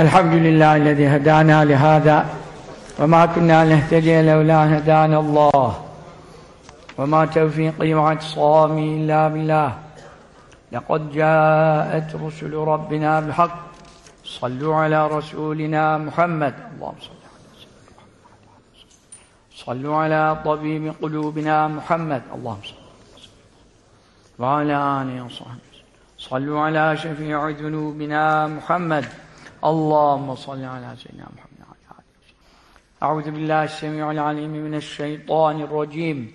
الحمد لله الذي هدانا لهذا وما كنا نهتدي لولا هدانا الله. وما توفيقي واعتصامي إلا بالله. لقد جاءت رسل ربنا بالحق. صلوا على رسولنا محمد. اللهم صل على صلوا على طبيب قلوبنا محمد. اللهم صل وعلى آله وصحبه صلوا على شفيع ذنوبنا محمد. Allahümme salli ala seyyidina Muhammed Euzu billahi semiul alim mineşşeytanirracim.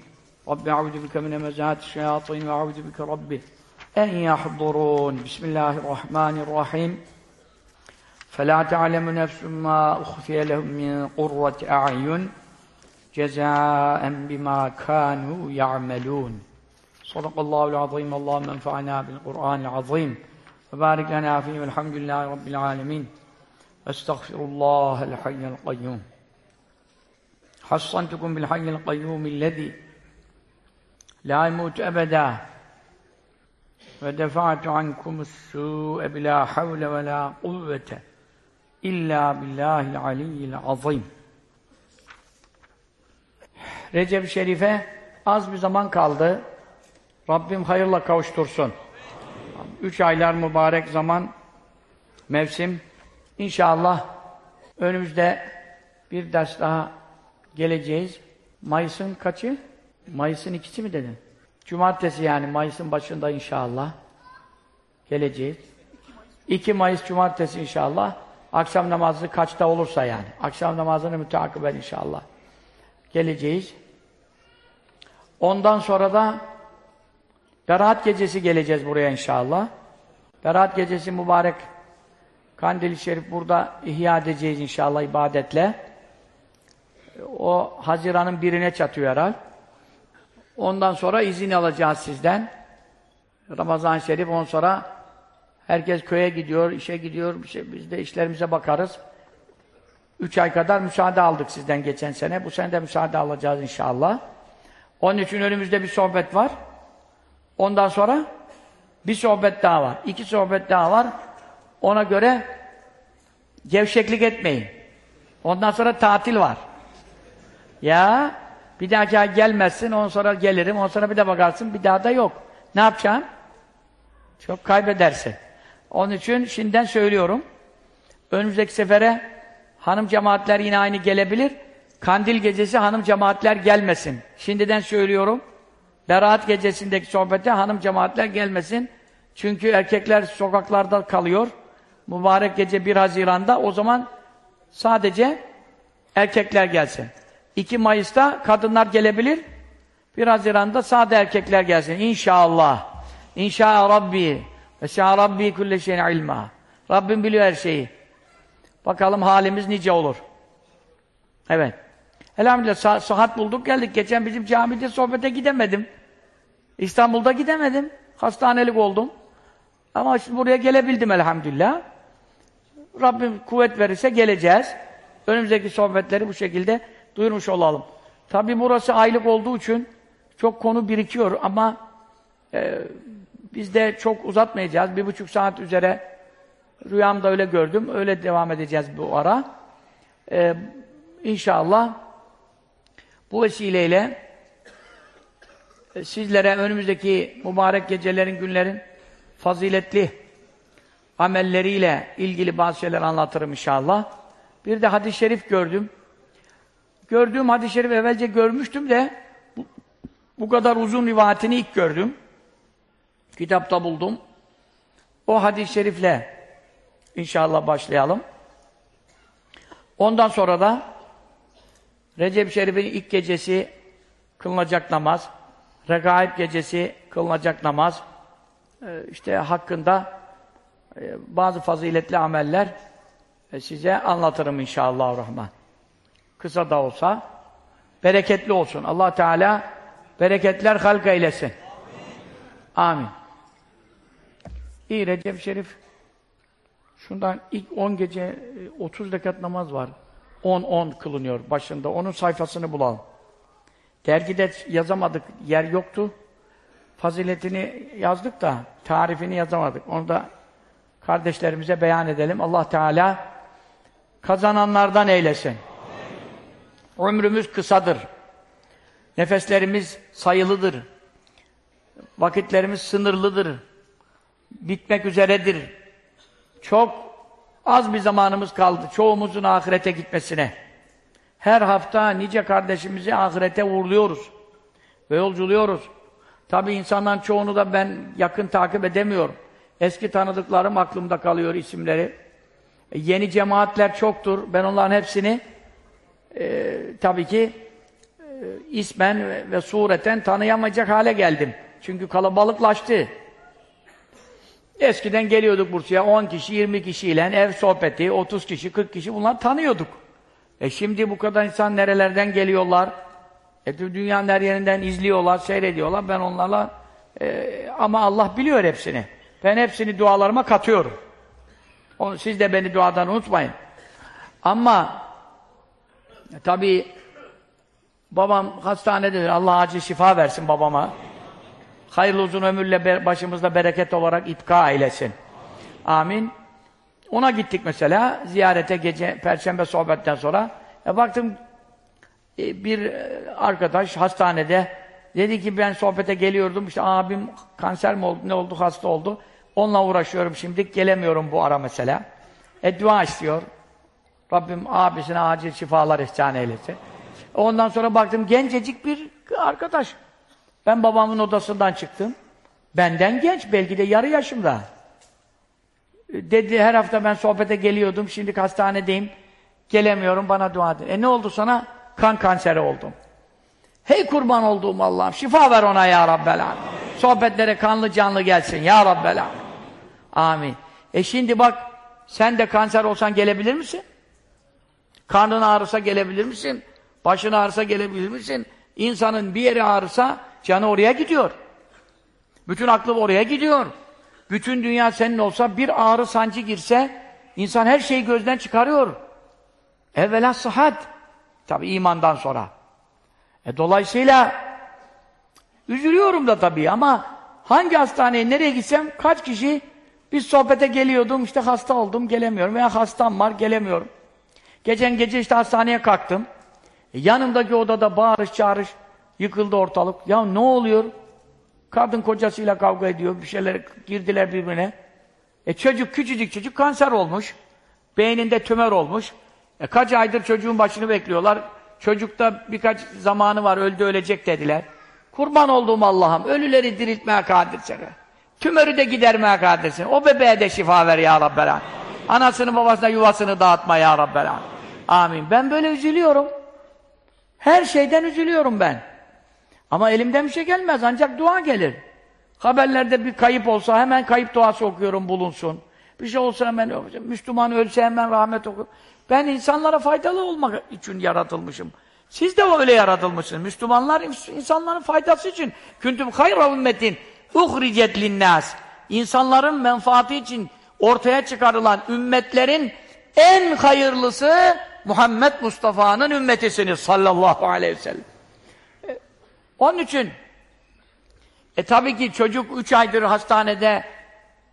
Rabbi euzu bike min hemezati şeyatin ve euzu bike rabbi en yahdurun. Bismillahirrahmanirrahim. Fela ta'lemu nefsun ma ukhfiye lehum min qurrati a'yun cezaen bima kanu ya'melun. Sadakallahu azim. Allahümme enfa'na bil Kur'anil azim. Ve barik lana fihi. Elhamdülillahi rabbil alamin. وبارك لنا فيه والحمد لله رب العالمين استغفر الله الحي القيوم حصنتكم بالحي القيوم الذي لا يموت أبدا ودفعت عنكم السوء بلا حول ولا قوة إلا بالله العلي العظيم Recep Şerif'e az bir zaman kaldı. Rabbim hayırla kavuştursun. Üç aylar mübarek zaman, mevsim. İnşallah önümüzde bir ders daha geleceğiz. Mayıs'ın kaçı? Mayıs'ın ikisi mi dedin? Cumartesi yani Mayıs'ın başında inşallah geleceğiz. 2 Mayıs Cumartesi inşallah. Akşam namazı kaçta olursa yani. Akşam namazını müteakiben inşallah. Geleceğiz. Ondan sonra da Berat Gecesi geleceğiz buraya inşallah. Berat Gecesi mübarek Kandil-i Şerif burada ihya edeceğiz inşallah ibadetle. O Haziran'ın birine çatıyor herhal. Ondan sonra izin alacağız sizden. Ramazan-ı Şerif ondan sonra herkes köye gidiyor, işe gidiyor. Şey, biz de işlerimize bakarız. Üç ay kadar müsaade aldık sizden geçen sene. Bu sene de müsaade alacağız inşallah. Onun için önümüzde bir sohbet var. Ondan sonra bir sohbet daha var. İki sohbet daha var. Ona göre gevşeklik etmeyin. Ondan sonra tatil var. Ya bir dahaki ay gelmezsin, ondan sonra gelirim, ondan sonra bir de bakarsın, bir daha da yok. Ne yapacaksın? Çok kaybedersin. Onun için şimdiden söylüyorum. Önümüzdeki sefere hanım cemaatler yine aynı gelebilir. Kandil gecesi hanım cemaatler gelmesin. Şimdiden söylüyorum. Berat gecesindeki sohbete hanım cemaatler gelmesin. Çünkü erkekler sokaklarda kalıyor. Mübarek gece 1 Haziran'da o zaman sadece erkekler gelsin. 2 Mayıs'ta kadınlar gelebilir. 1 Haziran'da sade erkekler gelsin. İnşallah. İnşa Rabbi. Ve şa Rabbi kulle şeyin ilma. Rabbim biliyor her şeyi. Bakalım halimiz nice olur. Evet. Elhamdülillah sah sahat bulduk geldik. Geçen bizim camide sohbete gidemedim. İstanbul'da gidemedim. Hastanelik oldum. Ama şimdi buraya gelebildim elhamdülillah. Rabbim kuvvet verirse geleceğiz. Önümüzdeki sohbetleri bu şekilde duyurmuş olalım. Tabi burası aylık olduğu için çok konu birikiyor ama e, biz de çok uzatmayacağız. Bir buçuk saat üzere rüyamda öyle gördüm. Öyle devam edeceğiz bu ara. E, inşallah bu vesileyle e, sizlere önümüzdeki mübarek gecelerin, günlerin faziletli amelleriyle ilgili bazı şeyler anlatırım inşallah. Bir de hadis-i şerif gördüm. Gördüğüm hadis-i şerif evvelce görmüştüm de bu, bu kadar uzun rivayetini ilk gördüm. Kitapta buldum. O hadis-i şerifle inşallah başlayalım. Ondan sonra da Recep Şerif'in ilk gecesi kılınacak namaz, Regaib gecesi kılınacak namaz, ee, işte hakkında e, bazı faziletli ameller e, size anlatırım inşallah rahman. Kısa da olsa bereketli olsun. Allah Teala bereketler halk eylesin. Amin. Amin. İyi Recep Şerif şundan ilk 10 gece 30 e, rekat namaz var. 10-10 kılınıyor başında. Onun sayfasını bulalım. Dergide yazamadık, yer yoktu. Faziletini yazdık da tarifini yazamadık. Onu da kardeşlerimize beyan edelim. Allah Teala kazananlardan eylesin. Ömrümüz kısadır. Nefeslerimiz sayılıdır. Vakitlerimiz sınırlıdır. Bitmek üzeredir. Çok az bir zamanımız kaldı. Çoğumuzun ahirete gitmesine. Her hafta nice kardeşimizi ahirete uğurluyoruz. Ve yolculuyoruz. Tabi insanların çoğunu da ben yakın takip edemiyorum. Eski tanıdıklarım aklımda kalıyor isimleri. E, yeni cemaatler çoktur. Ben onların hepsini e, tabii ki e, ismen ve, ve sureten tanıyamayacak hale geldim. Çünkü kalabalıklaştı. Eskiden geliyorduk Bursa'ya 10 kişi, 20 kişiyle ev sohbeti, 30 kişi, 40 kişi bunlar tanıyorduk. E şimdi bu kadar insan nerelerden geliyorlar? E dünyanın her yerinden izliyorlar, seyrediyorlar. Ben onlarla e, ama Allah biliyor hepsini. Ben hepsini dualarıma katıyorum. Siz de beni duadan unutmayın. Ama e, tabii babam hastanededir. Allah acil şifa versin babama. Hayırlı uzun ömürle başımızda bereket olarak ipka eylesin. Amin. Ona gittik mesela ziyarete gece perşembe sohbetten sonra. E baktım e, bir arkadaş hastanede dedi ki ben sohbete geliyordum işte abim kanser mi oldu ne oldu hasta oldu. Onunla uğraşıyorum şimdi gelemiyorum bu ara mesela. E dua istiyor. Rabbim abisine acil şifalar ihsan eylesin. Ondan sonra baktım gencecik bir arkadaş. Ben babamın odasından çıktım. Benden genç, belki de yarı yaşımda. Dedi her hafta ben sohbete geliyordum, şimdi hastanedeyim. Gelemiyorum, bana dua edin. E ne oldu sana? Kan kanseri oldum. Hey kurban olduğum Allah'ım, şifa ver ona ya Rabbel Amin. Sohbetlere kanlı canlı gelsin ya Rabbel Amin. Amin. E şimdi bak, sen de kanser olsan gelebilir misin? Karnın ağrısa gelebilir misin? Başın ağrısa gelebilir misin? İnsanın bir yeri ağrısa canı oraya gidiyor. Bütün aklı oraya gidiyor. Bütün dünya senin olsa bir ağrı sancı girse insan her şeyi gözden çıkarıyor. Evvela sıhhat. Tabi imandan sonra. E dolayısıyla üzülüyorum da tabii ama hangi hastaneye nereye gitsem kaç kişi bir sohbete geliyordum işte hasta oldum gelemiyorum veya hastam var gelemiyorum. Geçen gece işte hastaneye kalktım. E yanımdaki odada bağırış çağırış yıkıldı ortalık. Ya ne oluyor? Kadın kocasıyla kavga ediyor. Bir şeyler girdiler birbirine. E çocuk küçücük çocuk kanser olmuş. Beyninde tümör olmuş. E kaç aydır çocuğun başını bekliyorlar. Çocukta birkaç zamanı var öldü ölecek dediler. Kurban olduğum Allah'ım ölüleri diriltmeye kadirsin. Tümörü de gidermeye kadirsin. O bebeğe de şifa ver ya Rabbel Anasını babasına yuvasını dağıtma ya Rabbel Amin. Ben böyle üzülüyorum. Her şeyden üzülüyorum ben. Ama elimden bir şey gelmez ancak dua gelir. Haberlerde bir kayıp olsa hemen kayıp duası okuyorum bulunsun. Bir şey olsa hemen Müslüman ölse hemen rahmet okuyorum. Ben insanlara faydalı olmak için yaratılmışım. Siz de öyle yaratılmışsınız. Müslümanlar insanların faydası için. Küntüm hayra ümmetin uhricet linnas. İnsanların menfaati için ortaya çıkarılan ümmetlerin en hayırlısı Muhammed Mustafa'nın ümmetisiniz sallallahu aleyhi ve sellem. Onun için e tabii ki çocuk üç aydır hastanede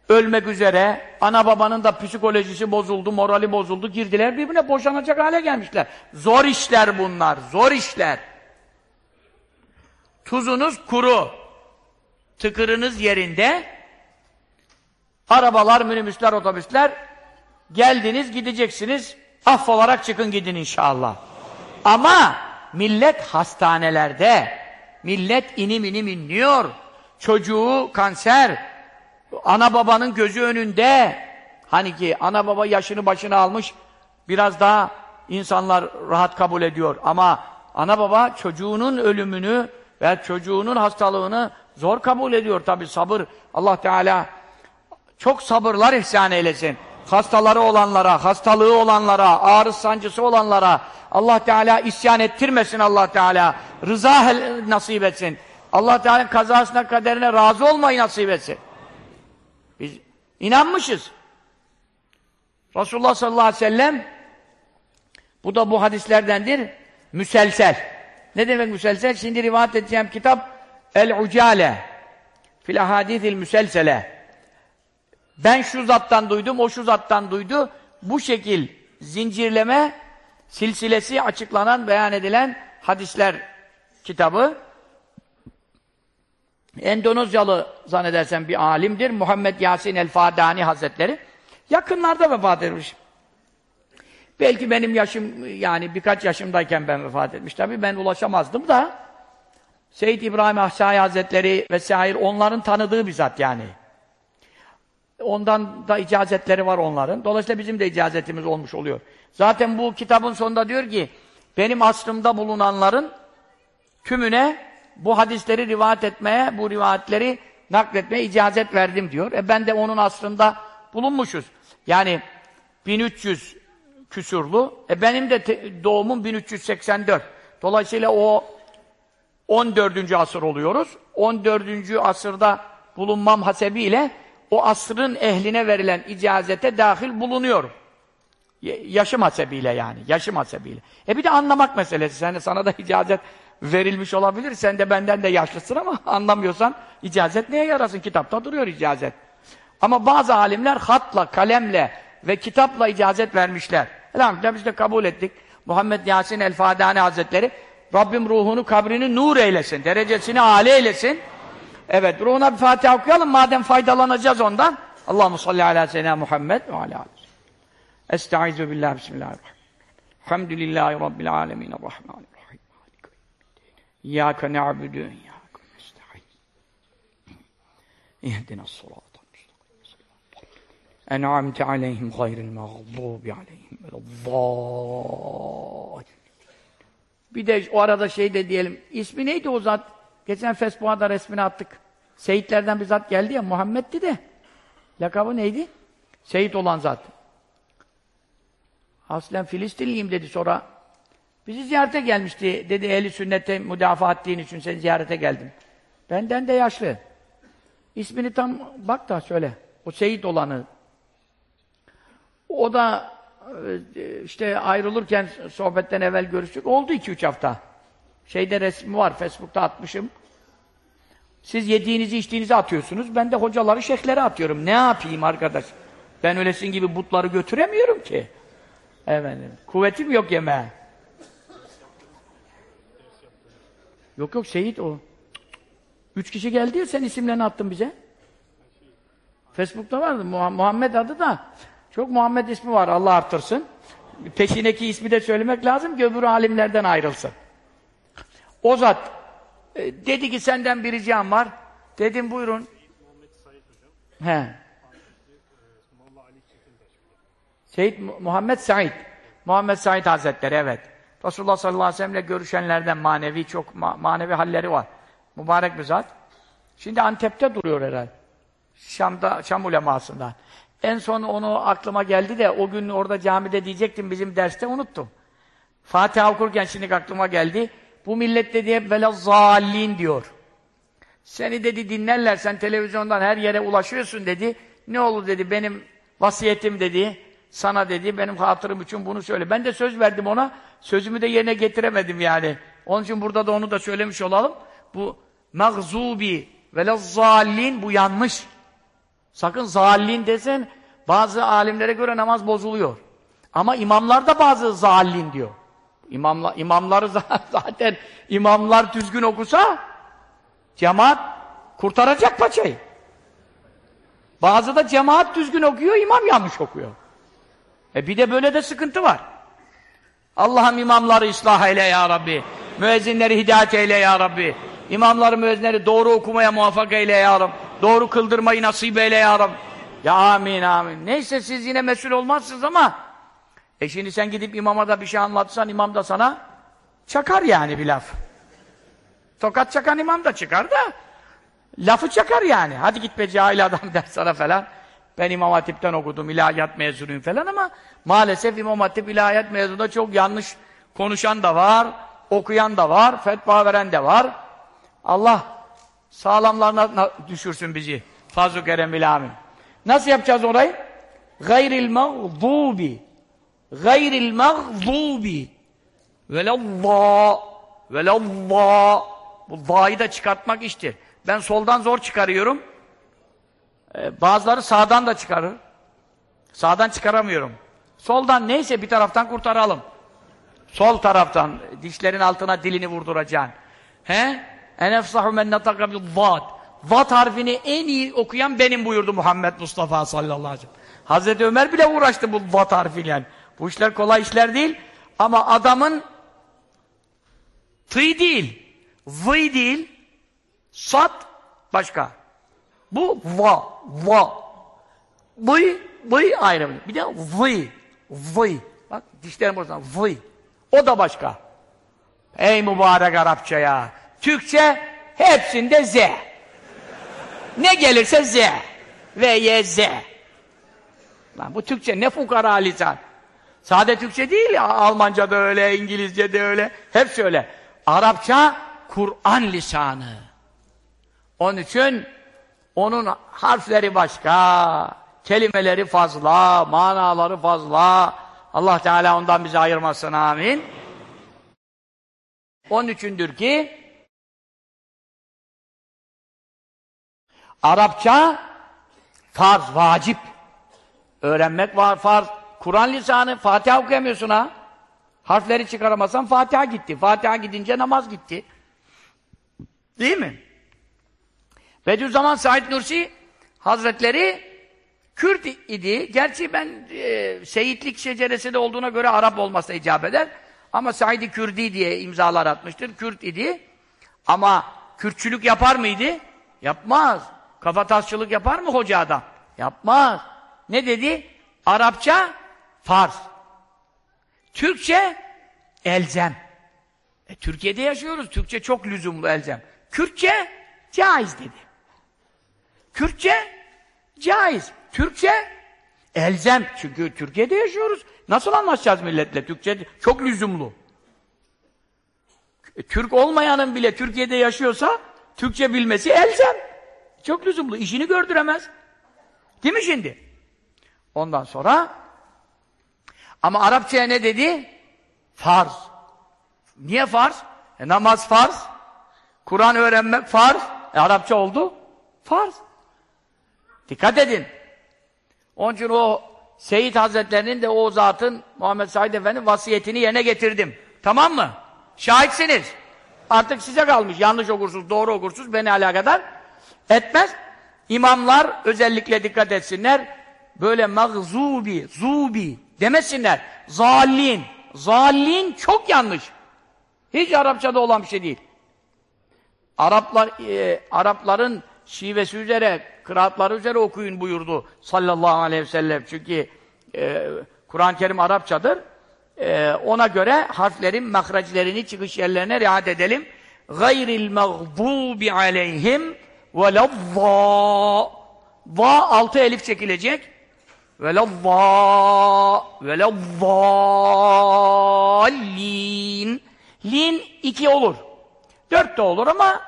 ölmek üzere, ana babanın da psikolojisi bozuldu, morali bozuldu, girdiler birbirine boşanacak hale gelmişler. Zor işler bunlar, zor işler. Tuzunuz kuru, tıkırınız yerinde, arabalar, minibüsler, otobüsler, geldiniz, gideceksiniz, affolarak çıkın gidin inşallah. Ama millet hastanelerde, millet inim inim inliyor, çocuğu kanser, ana babanın gözü önünde, hani ki ana baba yaşını başına almış, biraz daha insanlar rahat kabul ediyor. Ama ana baba çocuğunun ölümünü ve çocuğunun hastalığını zor kabul ediyor tabi sabır. Allah Teala çok sabırlar ihsan eylesin. Hastaları olanlara, hastalığı olanlara, ağrı sancısı olanlara Allah Teala isyan ettirmesin Allah Teala. Rıza nasip etsin. Allah Teala kazasına kaderine razı olmayı nasip etsin. Biz inanmışız. Resulullah sallallahu aleyhi ve sellem bu da bu hadislerdendir. Müselsel. Ne demek müselsel? Şimdi rivayet edeceğim kitap El-Ucale fil ahadithil müselsele. Ben şu zattan duydum, o şu zattan duydu. Bu şekil zincirleme silsilesi açıklanan, beyan edilen hadisler kitabı. Endonezyalı zannedersem bir alimdir. Muhammed Yasin el-Fadani Hazretleri. Yakınlarda vefat etmiş. Belki benim yaşım, yani birkaç yaşımdayken ben vefat etmiş. Tabii ben ulaşamazdım da Seyyid İbrahim Ahsai Hazretleri vesaire onların tanıdığı bir zat yani. Ondan da icazetleri var onların. Dolayısıyla bizim de icazetimiz olmuş oluyor. Zaten bu kitabın sonunda diyor ki benim aslımda bulunanların tümüne bu hadisleri rivayet etmeye, bu rivayetleri nakletmeye icazet verdim diyor. E ben de onun aslında bulunmuşuz. Yani 1300 küsurlu. E benim de doğumum 1384. Dolayısıyla o 14. asır oluyoruz. 14. asırda bulunmam hasebiyle o asrın ehline verilen icazete dahil bulunuyorum. Yaşım hasebiyle yani. Yaşım hasebiyle. E bir de anlamak meselesi. Sen, sana da icazet verilmiş olabilir. Sen de benden de yaşlısın ama anlamıyorsan icazet neye yarasın? Kitapta duruyor icazet. Ama bazı alimler hatla, kalemle ve kitapla icazet vermişler. Elhamdülillah biz de kabul ettik. Muhammed Yasin el-Fadani Hazretleri Rabbim ruhunu, kabrini nur eylesin, derecesini âli eylesin. Evet, ruhuna bir Fatiha okuyalım madem faydalanacağız ondan. Allahu salli ala seyyidina Muhammed ve ala. Estaizu billah, bismillahirrahmanirrahim. Elhamdülillahi rabbil alemin, errahmanirrahim. İyyâke na'budu, iyyâke nesta'in. İhdina s-sırâta en'amte aleyhim gayril mağdubi aleyhim veleddâllin. Bir de o arada şey de diyelim. İsmi neydi o zat? Geçen Facebook'a da resmini attık. Seyitlerden bir zat geldi ya, Muhammed'di de. Lakabı neydi? Seyit olan zat. Aslen Filistinliyim dedi sonra. Bizi ziyarete gelmişti. Dedi ehli sünnete müdafaa ettiğin için seni ziyarete geldim. Benden de yaşlı. İsmini tam bak da söyle. O Seyit olanı. O da işte ayrılırken sohbetten evvel görüştük. Oldu iki üç hafta. Şeyde resmi var, Facebook'ta atmışım. Siz yediğinizi içtiğinizi atıyorsunuz. Ben de hocaları, şeyhleri atıyorum. Ne yapayım arkadaş? Ben öylesin gibi butları götüremiyorum ki. Efendim. Kuvvetim yok yemeğe. Yok yok Seyit o. Üç kişi geldi ya sen isimlerini attın bize. Facebook'ta vardı. Muhammed adı da. Çok Muhammed ismi var. Allah arttırsın. Peşindeki ismi de söylemek lazım ki öbür alimlerden ayrılsın. O zat e, dedi ki senden bir ricam var. Dedim buyurun. He. Muhammed Said. Muhammed Said Hazretleri evet. Resulullah sallallahu aleyhi ve sellem'le görüşenlerden manevi çok ma manevi halleri var. Mübarek bir zat. Şimdi Antep'te duruyor herhalde. Şam'da, Şam ulemasında. En son onu aklıma geldi de o gün orada camide diyecektim bizim derste unuttum. Fatiha okurken şimdi aklıma geldi. Bu millet dedi hep velazzallin diyor. Seni dedi dinlerler sen televizyondan her yere ulaşıyorsun dedi. Ne olur dedi benim vasiyetim dedi. Sana dedi benim hatırım için bunu söyle. Ben de söz verdim ona. Sözümü de yerine getiremedim yani. Onun için burada da onu da söylemiş olalım. Bu mağzubi velazzallin bu yanlış. Sakın zallin desen bazı alimlere göre namaz bozuluyor. Ama imamlar da bazı zallin diyor. İmamla, imamları zaten imamlar düzgün okusa cemaat kurtaracak paçayı. Bazı da cemaat düzgün okuyor, imam yanlış okuyor. E bir de böyle de sıkıntı var. Allah'ım imamları ıslah eyle ya Rabbi. Müezzinleri hidayet eyle ya Rabbi. İmamları müezzinleri doğru okumaya muvaffak eyle ya Rabbi. Doğru kıldırmayı nasip eyle ya Rabbi. Ya amin amin. Neyse siz yine mesul olmazsınız ama e şimdi sen gidip imama da bir şey anlatsan imam da sana çakar yani bir laf. Tokat çakan imam da çıkar da lafı çakar yani. Hadi git be cahil adam der sana falan. Ben İmam Hatip'ten okudum, ilahiyat mezunuyum falan ama maalesef İmam Hatip ilahiyat mezununda çok yanlış konuşan da var, okuyan da var, fetva veren de var. Allah sağlamlarına düşürsün bizi. Fazl-ı Kerem amin. Nasıl yapacağız orayı? Gayril mağdubi gayril mağdubi velallah velallah bu da'yı da çıkartmak iştir. Ben soldan zor çıkarıyorum. Ee, bazıları sağdan da çıkarır. Sağdan çıkaramıyorum. Soldan neyse bir taraftan kurtaralım. Sol taraftan dişlerin altına dilini vurduracaksın. He? En efsahu men nataka bil zat. Zat harfini en iyi okuyan benim buyurdu Muhammed Mustafa sallallahu aleyhi ve sellem. Hazreti Ömer bile uğraştı bu zat harfiyle. Bu işler kolay işler değil. Ama adamın tı değil, zı değil, sat başka. Bu va, va. Vıy, vıy ayrı. Bir de vıy, vıy. Bak dişlerim buradan vıy. O da başka. Ey mübarek Arapça ya. Türkçe hepsinde Z. Ne gelirse Z. Ve Y, Z. Lan bu Türkçe ne fukara lisan. Sade Türkçe değil ya. Almanca da öyle, İngilizce de öyle. Hepsi öyle. Arapça Kur'an lisanı. Onun için onun harfleri başka, kelimeleri fazla, manaları fazla. Allah Teala ondan bizi ayırmasın amin. Onun üçündür ki Arapça farz, vacip. Öğrenmek var farz. Kur'an lisanı, Fatiha okuyamıyorsun ha. Harfleri çıkaramazsan Fatiha gitti. Fatiha gidince namaz gitti. Değil mi? Bediüzzaman Said Nursi Hazretleri Kürt idi. Gerçi ben e, Seyitlik şeceresinde olduğuna göre Arap olmasına icap eder. Ama Said-i Kürdi diye imzalar atmıştır. Kürt idi. Ama Kürtçülük yapar mıydı? Yapmaz. Kafatasçılık yapar mı hoca adam? Yapmaz. Ne dedi? Arapça farz. Türkçe elzem. E, Türkiye'de yaşıyoruz. Türkçe çok lüzumlu elzem. Kürtçe caiz dedi. Kürtçe caiz. Türkçe elzem. Çünkü Türkiye'de yaşıyoruz. Nasıl anlaşacağız milletle? Türkçe çok lüzumlu. E, Türk olmayanın bile Türkiye'de yaşıyorsa Türkçe bilmesi elzem. Çok lüzumlu. İşini gördüremez. Değil mi şimdi? Ondan sonra ama Arapçaya ne dedi? Farz. Niye farz? E, namaz farz. Kur'an öğrenmek farz. E, Arapça oldu. Farz. Dikkat edin. Onun için o Seyit Hazretlerinin de o zatın Muhammed Said Efendi vasiyetini yerine getirdim. Tamam mı? Şahitsiniz. Artık size kalmış. Yanlış okursunuz, doğru okursunuz. Beni alakadar etmez. İmamlar özellikle dikkat etsinler. Böyle mağzubi, zubi demesinler. Zallin. Zallin çok yanlış. Hiç Arapçada olan bir şey değil. Araplar, e, Arapların şivesi üzere, kıraatları üzere okuyun buyurdu sallallahu aleyhi ve sellem. Çünkü e, Kur'an-ı Kerim Arapçadır. E, ona göre harflerin mahraclerini, çıkış yerlerine riayet edelim. gayril mağdubi aleyhim velezzâ Va altı elif çekilecek. Velezzâ velezzâllîn Lin iki olur. Dört de olur ama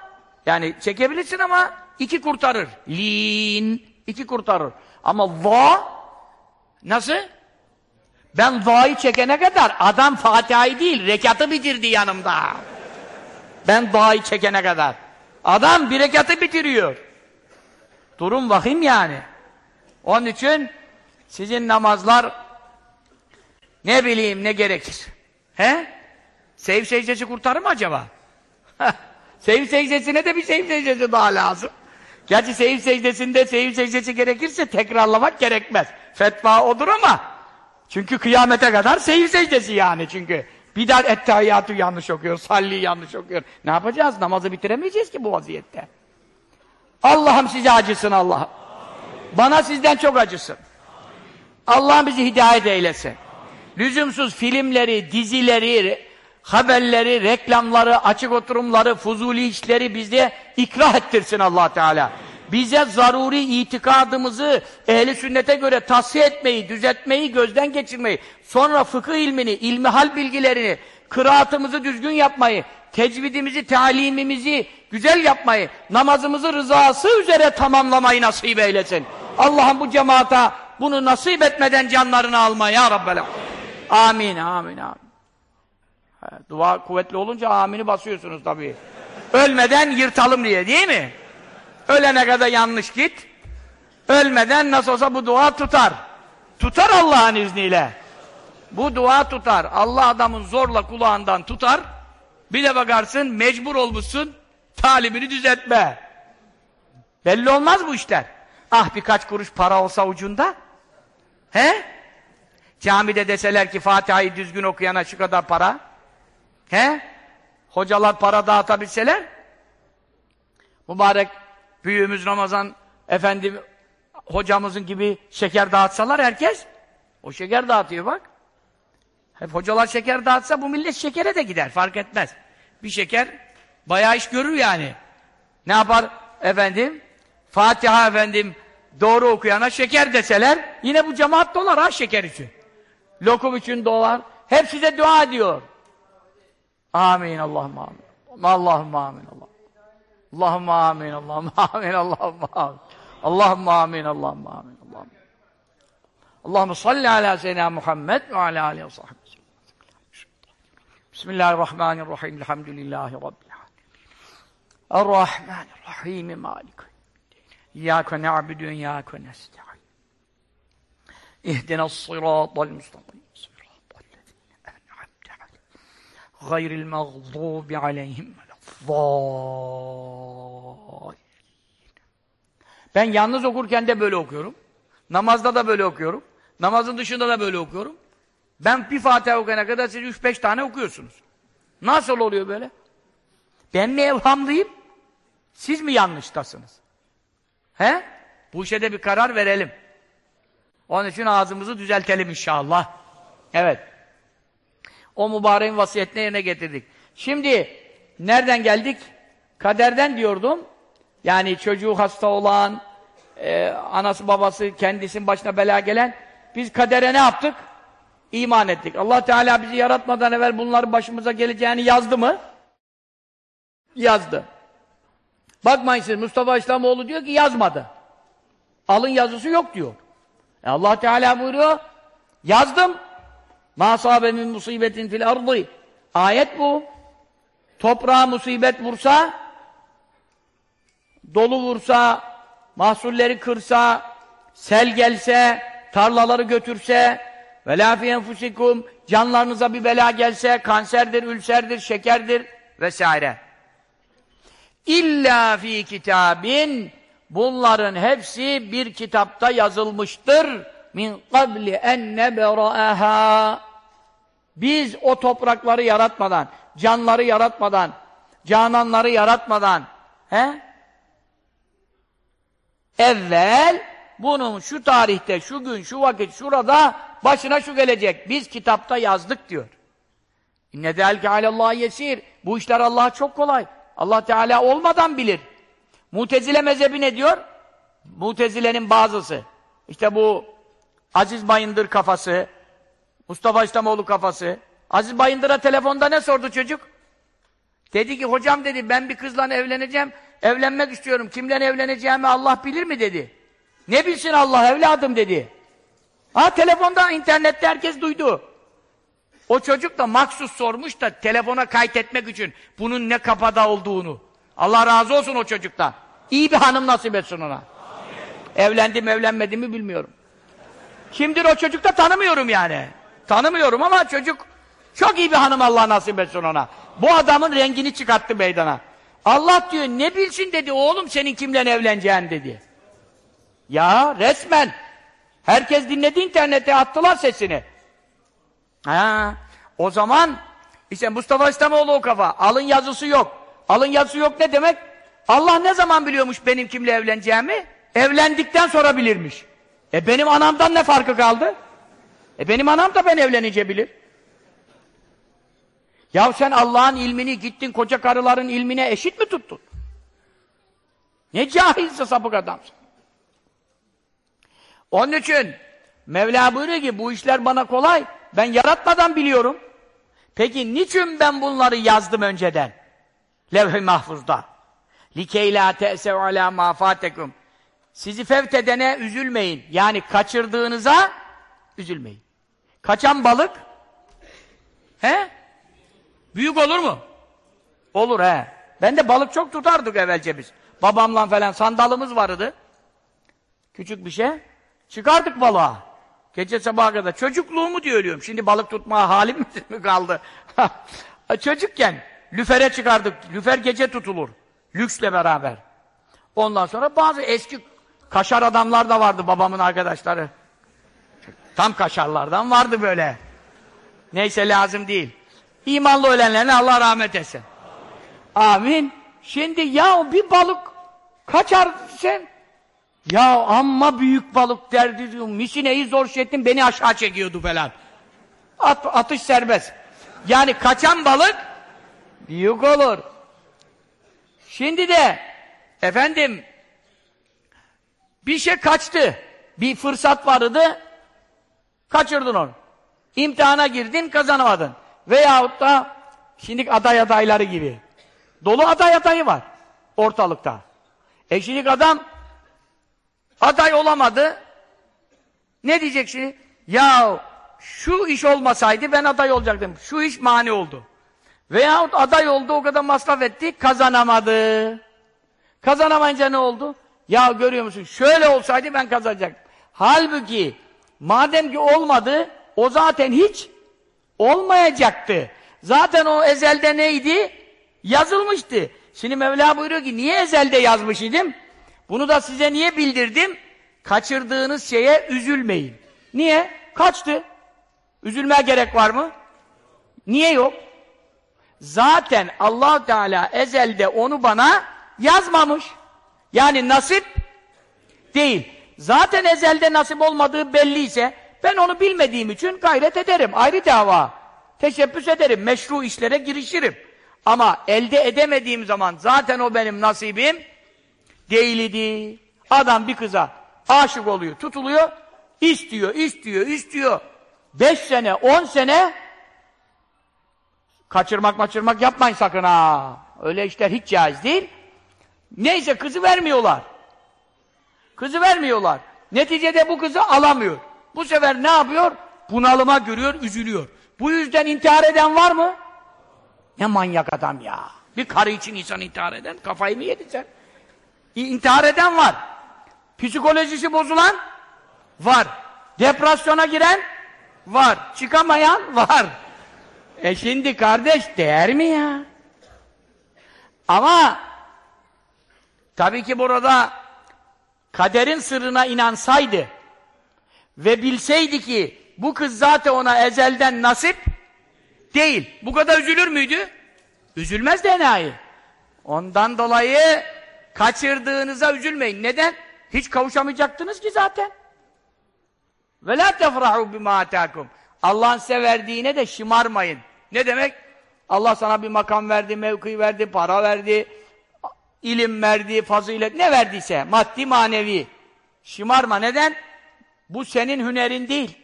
yani çekebilirsin ama iki kurtarır. Lin iki kurtarır. Ama va nasıl? Ben va'yı çekene kadar adam Fatiha'yı değil, rekatı bitirdi yanımda. Ben va'yı çekene kadar. Adam bir bitiriyor. Durum vahim yani. Onun için sizin namazlar ne bileyim ne gerekir. He? Sev secdesi kurtarır mı acaba? sev secdesine de bir sev secdesi daha lazım. Gerçi sev secdesinde sev secdesi gerekirse tekrarlamak gerekmez. Fetva odur ama çünkü kıyamete kadar sev secdesi yani çünkü. Bir daha ettehiyyatı yanlış okuyor, salli yanlış okuyor. Ne yapacağız? Namazı bitiremeyeceğiz ki bu vaziyette. Allah'ım size acısın Allah'ım. Bana sizden çok acısın. Allah'ım bizi hidayet eylesin. Lüzumsuz filmleri, dizileri, haberleri, reklamları, açık oturumları, fuzuli işleri bize ikrah ettirsin allah Teala. Bize zaruri itikadımızı ehli sünnete göre tahsiye etmeyi, düzeltmeyi, gözden geçirmeyi, sonra fıkıh ilmini, ilmihal bilgilerini, kıraatımızı düzgün yapmayı, tecvidimizi, talimimizi güzel yapmayı, namazımızı rızası üzere tamamlamayı nasip eylesin. Allah'ım bu cemaata bunu nasip etmeden canlarını alma ya Rabbel Amin, amin, amin. Dua kuvvetli olunca amini basıyorsunuz tabii. Ölmeden yırtalım diye değil mi? Ölene kadar yanlış git. Ölmeden nasıl olsa bu dua tutar. Tutar Allah'ın izniyle. Bu dua tutar. Allah adamın zorla kulağından tutar. Bir de bakarsın mecbur olmuşsun talibini düzeltme. Belli olmaz bu işler. Ah birkaç kuruş para olsa ucunda. He? Camide deseler ki Fatiha'yı düzgün okuyana şu kadar para. He? Hocalar para dağıtabilseler. Mübarek büyüğümüz Ramazan efendi hocamızın gibi şeker dağıtsalar herkes. O şeker dağıtıyor bak. Hep hocalar şeker dağıtsa bu millet şekere de gider fark etmez. Bir şeker bayağı iş görür yani. Ne yapar efendim? Fatiha efendim doğru okuyana şeker deseler yine bu cemaat dolar ha şeker için. Lokum için dolar. Hep size dua ediyor. Amin Allah'ım amin. Allah'ım amin Allah. Allahümme amin, Allahümme amin, Allahümme amin. Allahümme amin, Allahümme amin, Allahümme amin. Allahümme salli ala seyyidina Muhammed ve ala aleyhi ve sahbihi. Bismillahirrahmanirrahim. Elhamdülillahi Rabbil alemin. Errahmanirrahim. Malik. İyyâke ne'abidun, iyâke nesta'in. İhdina s-sirâtal mustakim. Sirâtal lezîne en'amte aleyhim. Gayril mağzûbi aleyhim. Vay. Ben yalnız okurken de böyle okuyorum. Namazda da böyle okuyorum. Namazın dışında da böyle okuyorum. Ben bir Fatiha okuyana kadar siz üç beş tane okuyorsunuz. Nasıl oluyor böyle? Ben mi evhamlıyım? Siz mi yanlıştasınız? He? Bu işe de bir karar verelim. Onun için ağzımızı düzeltelim inşallah. Evet. O mübareğin vasiyetini yerine getirdik. Şimdi nereden geldik? Kaderden diyordum. Yani çocuğu hasta olan, e, anası babası kendisinin başına bela gelen biz kadere ne yaptık? İman ettik. Allah Teala bizi yaratmadan evvel bunların başımıza geleceğini yazdı mı? Yazdı. Bakmayın siz Mustafa İslamoğlu diyor ki yazmadı. Alın yazısı yok diyor. E Allah Teala buyuruyor yazdım. Ma sahabe musibetin fil ardı. Ayet bu. Toprağa musibet vursa, dolu vursa, mahsulleri kırsa, sel gelse, tarlaları götürse, ve la fi canlarınıza bir bela gelse, kanserdir, ülserdir, şekerdir vesaire. İlla fi kitabin Bunların hepsi bir kitapta yazılmıştır. Min qabli en nebra'aha. Biz o toprakları yaratmadan, canları yaratmadan, cananları yaratmadan, he? Evvel bunun şu tarihte, şu gün, şu vakit, şurada başına şu gelecek. Biz kitapta yazdık diyor. İnne delke alallah yesir. Bu işler Allah'a çok kolay. Allah Teala olmadan bilir. Mutezile mezhebi ne diyor? Mutezile'nin bazısı. İşte bu Aziz Bayındır kafası, Mustafa İslamoğlu kafası. Aziz Bayındır'a telefonda ne sordu çocuk? Dedi ki hocam dedi ben bir kızla evleneceğim, evlenmek istiyorum. Kimle evleneceğimi Allah bilir mi dedi. Ne bilsin Allah evladım dedi. Ha telefonda, internette herkes duydu. O çocuk da maksus sormuş da telefona kaydetmek için bunun ne kafada olduğunu. Allah razı olsun o çocuktan. İyi bir hanım nasip etsin ona. Amin. Evlendim evlenmedi mi bilmiyorum. Kimdir o çocuk da tanımıyorum yani. Tanımıyorum ama çocuk çok iyi bir hanım Allah nasip etsin ona. Bu adamın rengini çıkarttı meydana. Allah diyor ne bilsin dedi oğlum senin kimle evleneceğin dedi. Ya resmen herkes dinledi internete attılar sesini. Ha, o zaman işte Mustafa İslamoğlu o kafa. Alın yazısı yok. Alın yazısı yok ne demek? Allah ne zaman biliyormuş benim kimle evleneceğimi? Evlendikten sonra bilirmiş. E benim anamdan ne farkı kaldı? E benim anam da ben evlenince bilir. Ya sen Allah'ın ilmini gittin koca karıların ilmine eşit mi tuttun? Ne cahilse sapık adamsın. Onun için Mevla buyuruyor ki bu işler bana kolay. Ben yaratmadan biliyorum. Peki niçin ben bunları yazdım önceden? Levh-i mahfuzda. لِكَيْ لَا تَأْسَوْ عَلَى مَا فَاتَكُمْ Sizi fevt edene üzülmeyin. Yani kaçırdığınıza üzülmeyin. Kaçan balık he? Büyük olur mu? Olur he. Ben de balık çok tutardık evvelce biz. Babamla falan sandalımız vardı. Küçük bir şey. Çıkardık balığa. Gece sabaha kadar. Çocukluğumu diyor ölüyorum. Şimdi balık tutma halim mi kaldı? Çocukken lüfere çıkardık. Lüfer gece tutulur. Lüksle beraber. Ondan sonra bazı eski kaşar adamlar da vardı babamın arkadaşları. Tam kaşarlardan vardı böyle. Neyse lazım değil. İmanlı ölenlerine Allah rahmet etsin. Amin. Şimdi ya bir balık kaçar sen. Ya amma büyük balık derdi. Misineyi zor şey ettim beni aşağı çekiyordu falan. At, atış serbest. Yani kaçan balık büyük olur. Şimdi de efendim bir şey kaçtı. Bir fırsat vardı. Kaçırdın onu. İmtihana girdin kazanamadın. Veyahut da şimdi aday adayları gibi. Dolu aday adayı var ortalıkta. E şimdi adam aday olamadı. Ne diyecek şimdi? Ya şu iş olmasaydı ben aday olacaktım. Şu iş mani oldu. Veyahut aday oldu o kadar masraf etti kazanamadı. Kazanamayınca ne oldu? Ya görüyor musun? Şöyle olsaydı ben kazanacaktım. Halbuki madem ki olmadı o zaten hiç olmayacaktı. Zaten o ezelde neydi? Yazılmıştı. Şimdi Mevla buyuruyor ki niye ezelde yazmış idim? Bunu da size niye bildirdim? Kaçırdığınız şeye üzülmeyin. Niye? Kaçtı. Üzülmeye gerek var mı? Niye yok? Zaten allah Teala ezelde onu bana yazmamış. Yani nasip değil. Zaten ezelde nasip olmadığı belliyse ben onu bilmediğim için gayret ederim. Ayrı dava. Teşebbüs ederim. Meşru işlere girişirim. Ama elde edemediğim zaman zaten o benim nasibim değildi. Adam bir kıza aşık oluyor, tutuluyor, istiyor, istiyor, istiyor. Beş sene, on sene kaçırmak maçırmak yapmayın sakın ha. Öyle işler hiç caiz değil. Neyse kızı vermiyorlar. Kızı vermiyorlar. Neticede bu kızı alamıyor. Bu sefer ne yapıyor? Bunalıma görüyor, üzülüyor. Bu yüzden intihar eden var mı? Ne manyak adam ya. Bir karı için insan intihar eden, kafayı mı yedin sen? İntihar eden var. Psikolojisi bozulan var. Depresyona giren var. Çıkamayan var. E şimdi kardeş değer mi ya? Ama tabii ki burada kaderin sırrına inansaydı ve bilseydi ki bu kız zaten ona ezelden nasip değil. Bu kadar üzülür müydü? Üzülmez de. Ondan dolayı kaçırdığınıza üzülmeyin. Neden? Hiç kavuşamayacaktınız ki zaten. Ve la tefrahu bima atakum. Allah'ın size verdiğine de şımarmayın. Ne demek? Allah sana bir makam verdi, mevki verdi, para verdi, ilim verdi, fazilet ne verdiyse, maddi manevi. Şımarma. Neden? Bu senin hünerin değil.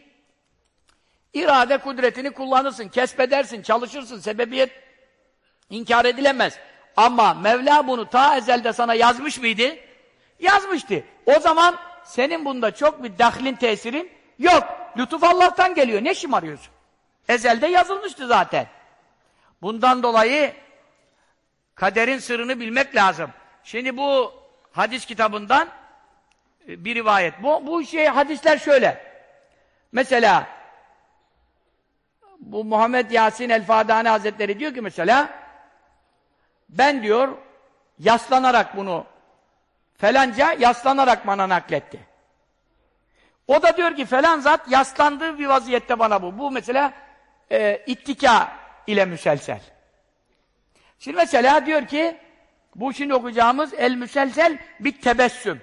İrade kudretini kullanırsın, kesbedersin, çalışırsın, sebebiyet inkar edilemez. Ama Mevla bunu ta ezelde sana yazmış mıydı? Yazmıştı. O zaman senin bunda çok bir dahlin tesirin yok. Lütuf Allah'tan geliyor. Ne şımarıyorsun? Ezelde yazılmıştı zaten. Bundan dolayı kaderin sırrını bilmek lazım. Şimdi bu hadis kitabından e, bir rivayet. Bu, bu şey hadisler şöyle. Mesela bu Muhammed Yasin el-Fadani Hazretleri diyor ki mesela ben diyor yaslanarak bunu felanca yaslanarak bana nakletti. O da diyor ki falan zat yaslandığı bir vaziyette bana bu. Bu mesela e, ittika ile müselsel. Şimdi mesela diyor ki bu şimdi okuyacağımız el müselsel bir tebessüm.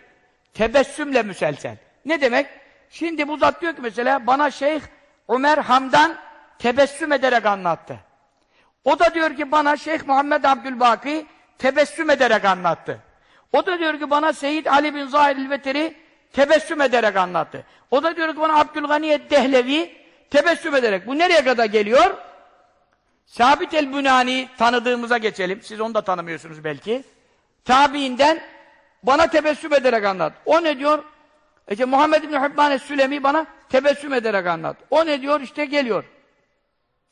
Tebessümle müselsel. Ne demek? Şimdi bu zat diyor ki mesela bana Şeyh Ömer Hamdan tebessüm ederek anlattı. O da diyor ki bana Şeyh Muhammed Abdülbaki tebessüm ederek anlattı. O da diyor ki bana Seyyid Ali bin Zahir el-Veteri tebessüm ederek anlattı. O da diyor ki bana Abdülganiye Dehlevi tebessüm ederek. Bu nereye kadar geliyor? Sabit el-Bünani tanıdığımıza geçelim. Siz onu da tanımıyorsunuz belki. Tabiinden bana tebessüm ederek anlat. O ne diyor? İşte Muhammed bin Hübbane Sülemi bana tebessüm ederek anlat. O ne diyor? İşte geliyor.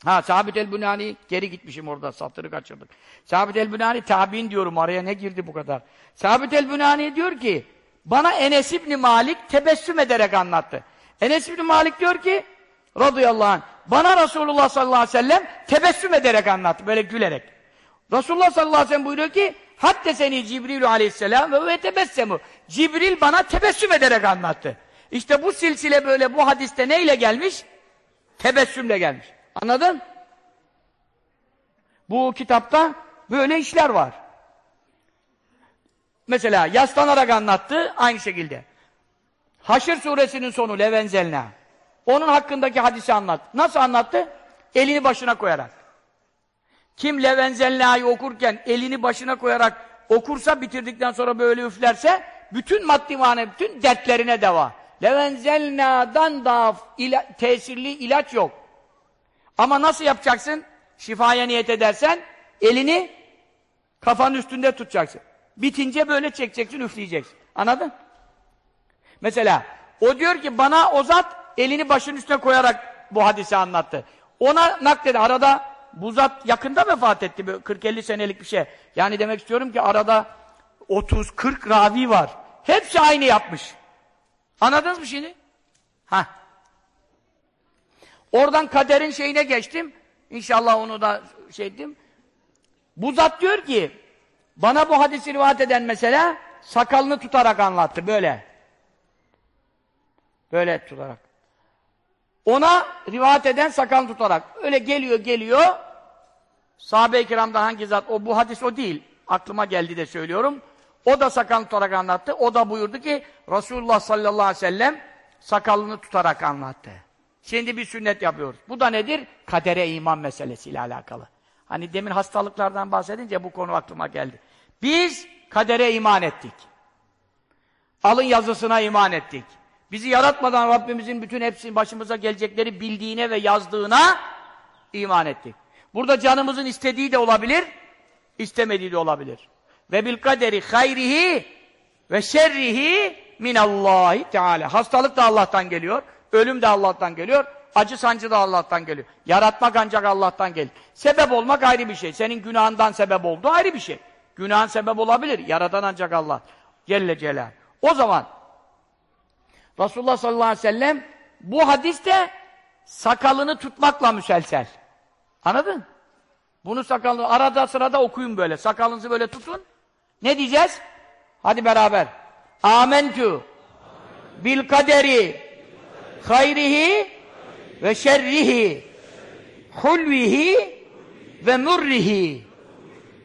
Ha Sabit el-Bünani geri gitmişim orada satırı kaçırdık. Sabit el-Bünani tabiin diyorum araya ne girdi bu kadar. Sabit el-Bünani diyor ki bana Enes İbni Malik tebessüm ederek anlattı. Enes bin Malik diyor ki radıyallahu anh bana Resulullah sallallahu aleyhi ve sellem tebessüm ederek anlattı böyle gülerek. Resulullah sallallahu aleyhi ve sellem buyuruyor ki hatta seni Cibril aleyhisselam ve tebessemu. Cibril bana tebessüm ederek anlattı. İşte bu silsile böyle bu hadiste neyle gelmiş? Tebessümle gelmiş. Anladın? Bu kitapta böyle işler var. Mesela yaslanarak anlattı aynı şekilde. Haşr suresinin sonu Levenzelna. Onun hakkındaki hadisi anlat. Nasıl anlattı? Elini başına koyarak. Kim Levenzelna'yı okurken elini başına koyarak okursa bitirdikten sonra böyle üflerse bütün maddi manevi, bütün dertlerine deva. Levenzelna'dan daha ila tesirli ilaç yok. Ama nasıl yapacaksın? Şifaya niyet edersen elini kafanın üstünde tutacaksın. Bitince böyle çekeceksin, üfleyeceksin. Anladın? Mesela o diyor ki bana o zat elini başının üstüne koyarak bu hadisi anlattı. Ona nakledi. Arada bu zat yakında vefat etti. 40-50 senelik bir şey. Yani demek istiyorum ki arada 30-40 ravi var. Hepsi aynı yapmış. Anladınız mı şimdi? Ha. Oradan kaderin şeyine geçtim. İnşallah onu da şey ettim. Bu zat diyor ki bana bu hadisi rivayet eden mesela sakalını tutarak anlattı böyle. Böyle tutarak. Ona rivayet eden sakalını tutarak. Öyle geliyor geliyor. Sahabe-i kiramdan hangi zat? O bu hadis o değil. Aklıma geldi de söylüyorum. O da sakalını tutarak anlattı. O da buyurdu ki Resulullah sallallahu aleyhi ve sellem sakalını tutarak anlattı. Şimdi bir sünnet yapıyoruz. Bu da nedir? Kadere iman meselesiyle alakalı. Hani demin hastalıklardan bahsedince bu konu aklıma geldi. Biz kadere iman ettik. Alın yazısına iman ettik. Bizi yaratmadan Rabbimizin bütün hepsinin başımıza gelecekleri bildiğine ve yazdığına iman ettik. Burada canımızın istediği de olabilir, istemediği de olabilir. Ve bil kaderi hayrihi ve şerrihi minallahi teala. Hastalık da Allah'tan geliyor, ölüm de Allah'tan geliyor, acı sancı da Allah'tan geliyor. Yaratmak ancak Allah'tan gelir. Sebep olmak ayrı bir şey. Senin günahından sebep oldu ayrı bir şey. Günahın sebep olabilir. Yaratan ancak Allah. Celle Celal. O zaman Resulullah sallallahu aleyhi ve sellem bu hadiste sakalını tutmakla müselsel. Anladın? Bunu sakalını arada sırada okuyun böyle. Sakalınızı böyle tutun. Ne diyeceğiz? Hadi beraber. Amentu bil kaderi hayrihi ve şerrihi hulvihi ve murrihi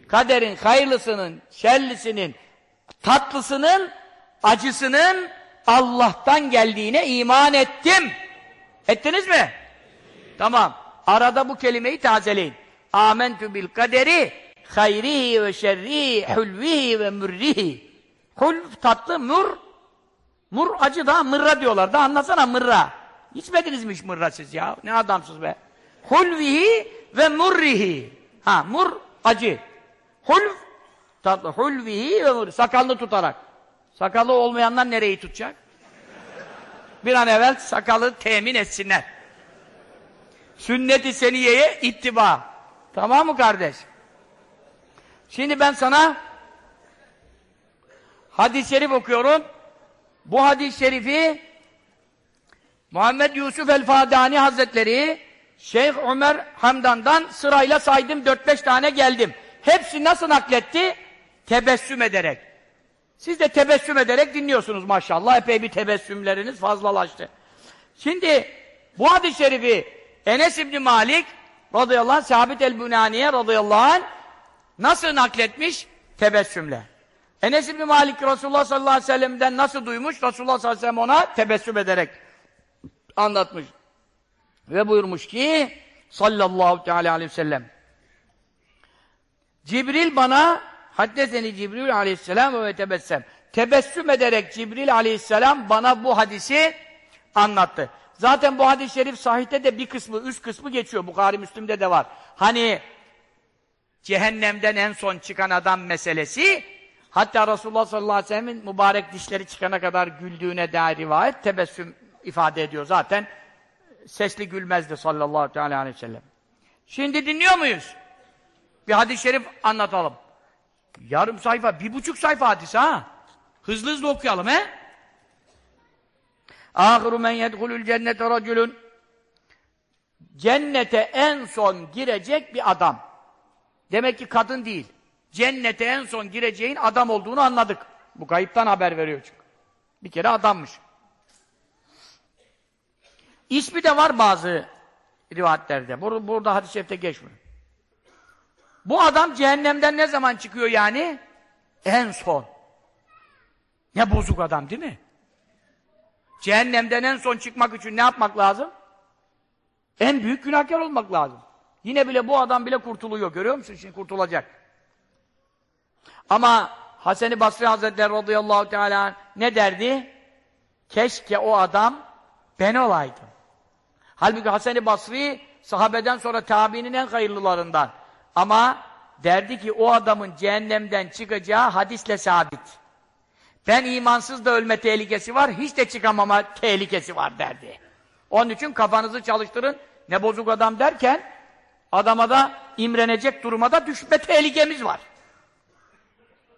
kaderin hayırlısının, şerlisinin, tatlısının, acısının Allah'tan geldiğine iman ettim. Ettiniz mi? Tamam. Arada bu kelimeyi tazeleyin. Âmentü bil kaderi hayrihi ve şerrihi hulvihi ve mürrihi. Hulv tatlı, mur mur acı da mırra diyorlar. Da anlasana mırra. İçmediniz mi hiç mırra siz ya? Ne adamsız be. Hulvihi ve murrihi. Ha mur acı. Hulv tatlı. Hulvihi ve mur. Sakalını tutarak. Sakalı olmayanlar nereyi tutacak? Bir an evvel sakalı temin etsinler. Sünnet-i seniyeye ittiba. Tamam mı kardeş? Şimdi ben sana hadis-i şerif okuyorum. Bu hadis-i şerifi Muhammed Yusuf el-Fadani Hazretleri Şeyh Ömer Hamdan'dan sırayla saydım 4-5 tane geldim. Hepsi nasıl nakletti? Tebessüm ederek. Siz de tebessüm ederek dinliyorsunuz maşallah. Epey bir tebessümleriniz fazlalaştı. Şimdi bu hadis-i şerifi Enes İbni Malik radıyallahu anh, Sabit el-Bünaniye radıyallahu anh nasıl nakletmiş? Tebessümle. Enes İbni Malik Resulullah sallallahu aleyhi ve sellem'den nasıl duymuş? Resulullah sallallahu aleyhi ve sellem ona tebessüm ederek anlatmış. Ve buyurmuş ki sallallahu teala aleyhi ve sellem Cibril bana haddeseni Cibril aleyhisselam ve tebessem tebessüm ederek Cibril aleyhisselam bana bu hadisi anlattı. Zaten bu hadis-i şerif sahihte de bir kısmı, üst kısmı geçiyor. Bukhari Müslim'de de var. Hani cehennemden en son çıkan adam meselesi hatta Resulullah sallallahu aleyhi ve sellem'in mübarek dişleri çıkana kadar güldüğüne dair rivayet tebessüm ifade ediyor. Zaten sesli gülmezdi sallallahu aleyhi ve sellem. Şimdi dinliyor muyuz? Bir hadis-i şerif anlatalım. Yarım sayfa, bir buçuk sayfa hadis ha. Hızlı hızlı okuyalım he. Ahiru men yedhulul cennete racülün Cennete en son girecek bir adam. Demek ki kadın değil. Cennete en son gireceğin adam olduğunu anladık. Bu kayıptan haber veriyor çünkü. Bir kere adammış. İsmi de var bazı rivayetlerde. Bur burada hadis-i şerifte geçmiyor. Bu adam cehennemden ne zaman çıkıyor yani? En son. Ne bozuk adam değil mi? Cehennemden en son çıkmak için ne yapmak lazım? En büyük günahkar olmak lazım. Yine bile bu adam bile kurtuluyor. Görüyor musun? Şimdi kurtulacak. Ama Hasan-ı Basri Hazretleri radıyallahu teala ne derdi? Keşke o adam ben olaydım. Halbuki Hasan-ı Basri sahabeden sonra tabiinin en hayırlılarından. Ama derdi ki o adamın cehennemden çıkacağı hadisle sabit. Ben imansız da ölme tehlikesi var, hiç de çıkamama tehlikesi var derdi. Onun için kafanızı çalıştırın. Ne bozuk adam derken adama da imrenecek duruma da düşme tehlikemiz var.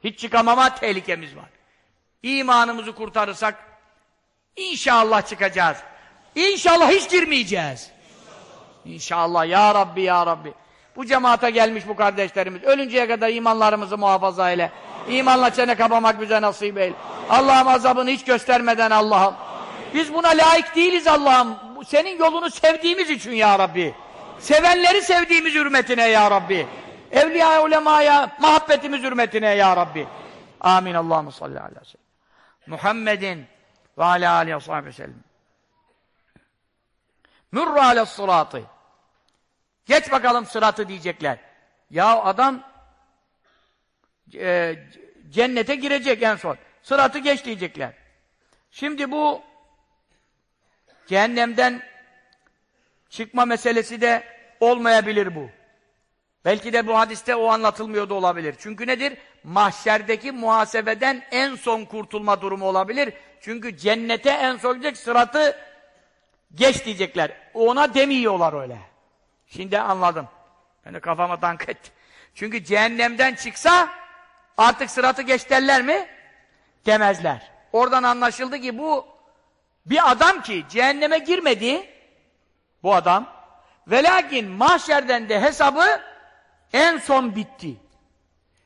Hiç çıkamama tehlikemiz var. İmanımızı kurtarırsak inşallah çıkacağız. İnşallah hiç girmeyeceğiz. İnşallah ya Rabbi ya Rabbi. Bu cemaate gelmiş bu kardeşlerimiz. Ölünceye kadar imanlarımızı muhafaza eyle. İmanla çene kapamak bize nasip eyle. Allah'ım azabını hiç göstermeden Allah'ım. Biz buna layık değiliz Allah'ım. Senin yolunu sevdiğimiz için ya Rabbi. Sevenleri sevdiğimiz hürmetine ya Rabbi. Evliya ulemaya muhabbetimiz hürmetine ya Rabbi. Amin. Allahu salli ve sellem. Muhammedin ve ala aleyhi ve sellem. Mürrü ales sıratı. Geç bakalım sıratı diyecekler. Ya adam e, cennete girecek en son. Sıratı geç diyecekler. Şimdi bu cehennemden çıkma meselesi de olmayabilir bu. Belki de bu hadiste o anlatılmıyor da olabilir. Çünkü nedir? Mahşerdeki muhasebeden en son kurtulma durumu olabilir. Çünkü cennete en son gidecek sıratı geç diyecekler. Ona demiyorlar öyle. Şimdi anladım. Ben de kafama tank etti. Çünkü cehennemden çıksa artık sıratı geç derler mi? Demezler. Oradan anlaşıldı ki bu bir adam ki cehenneme girmedi bu adam ve lakin mahşerden de hesabı en son bitti.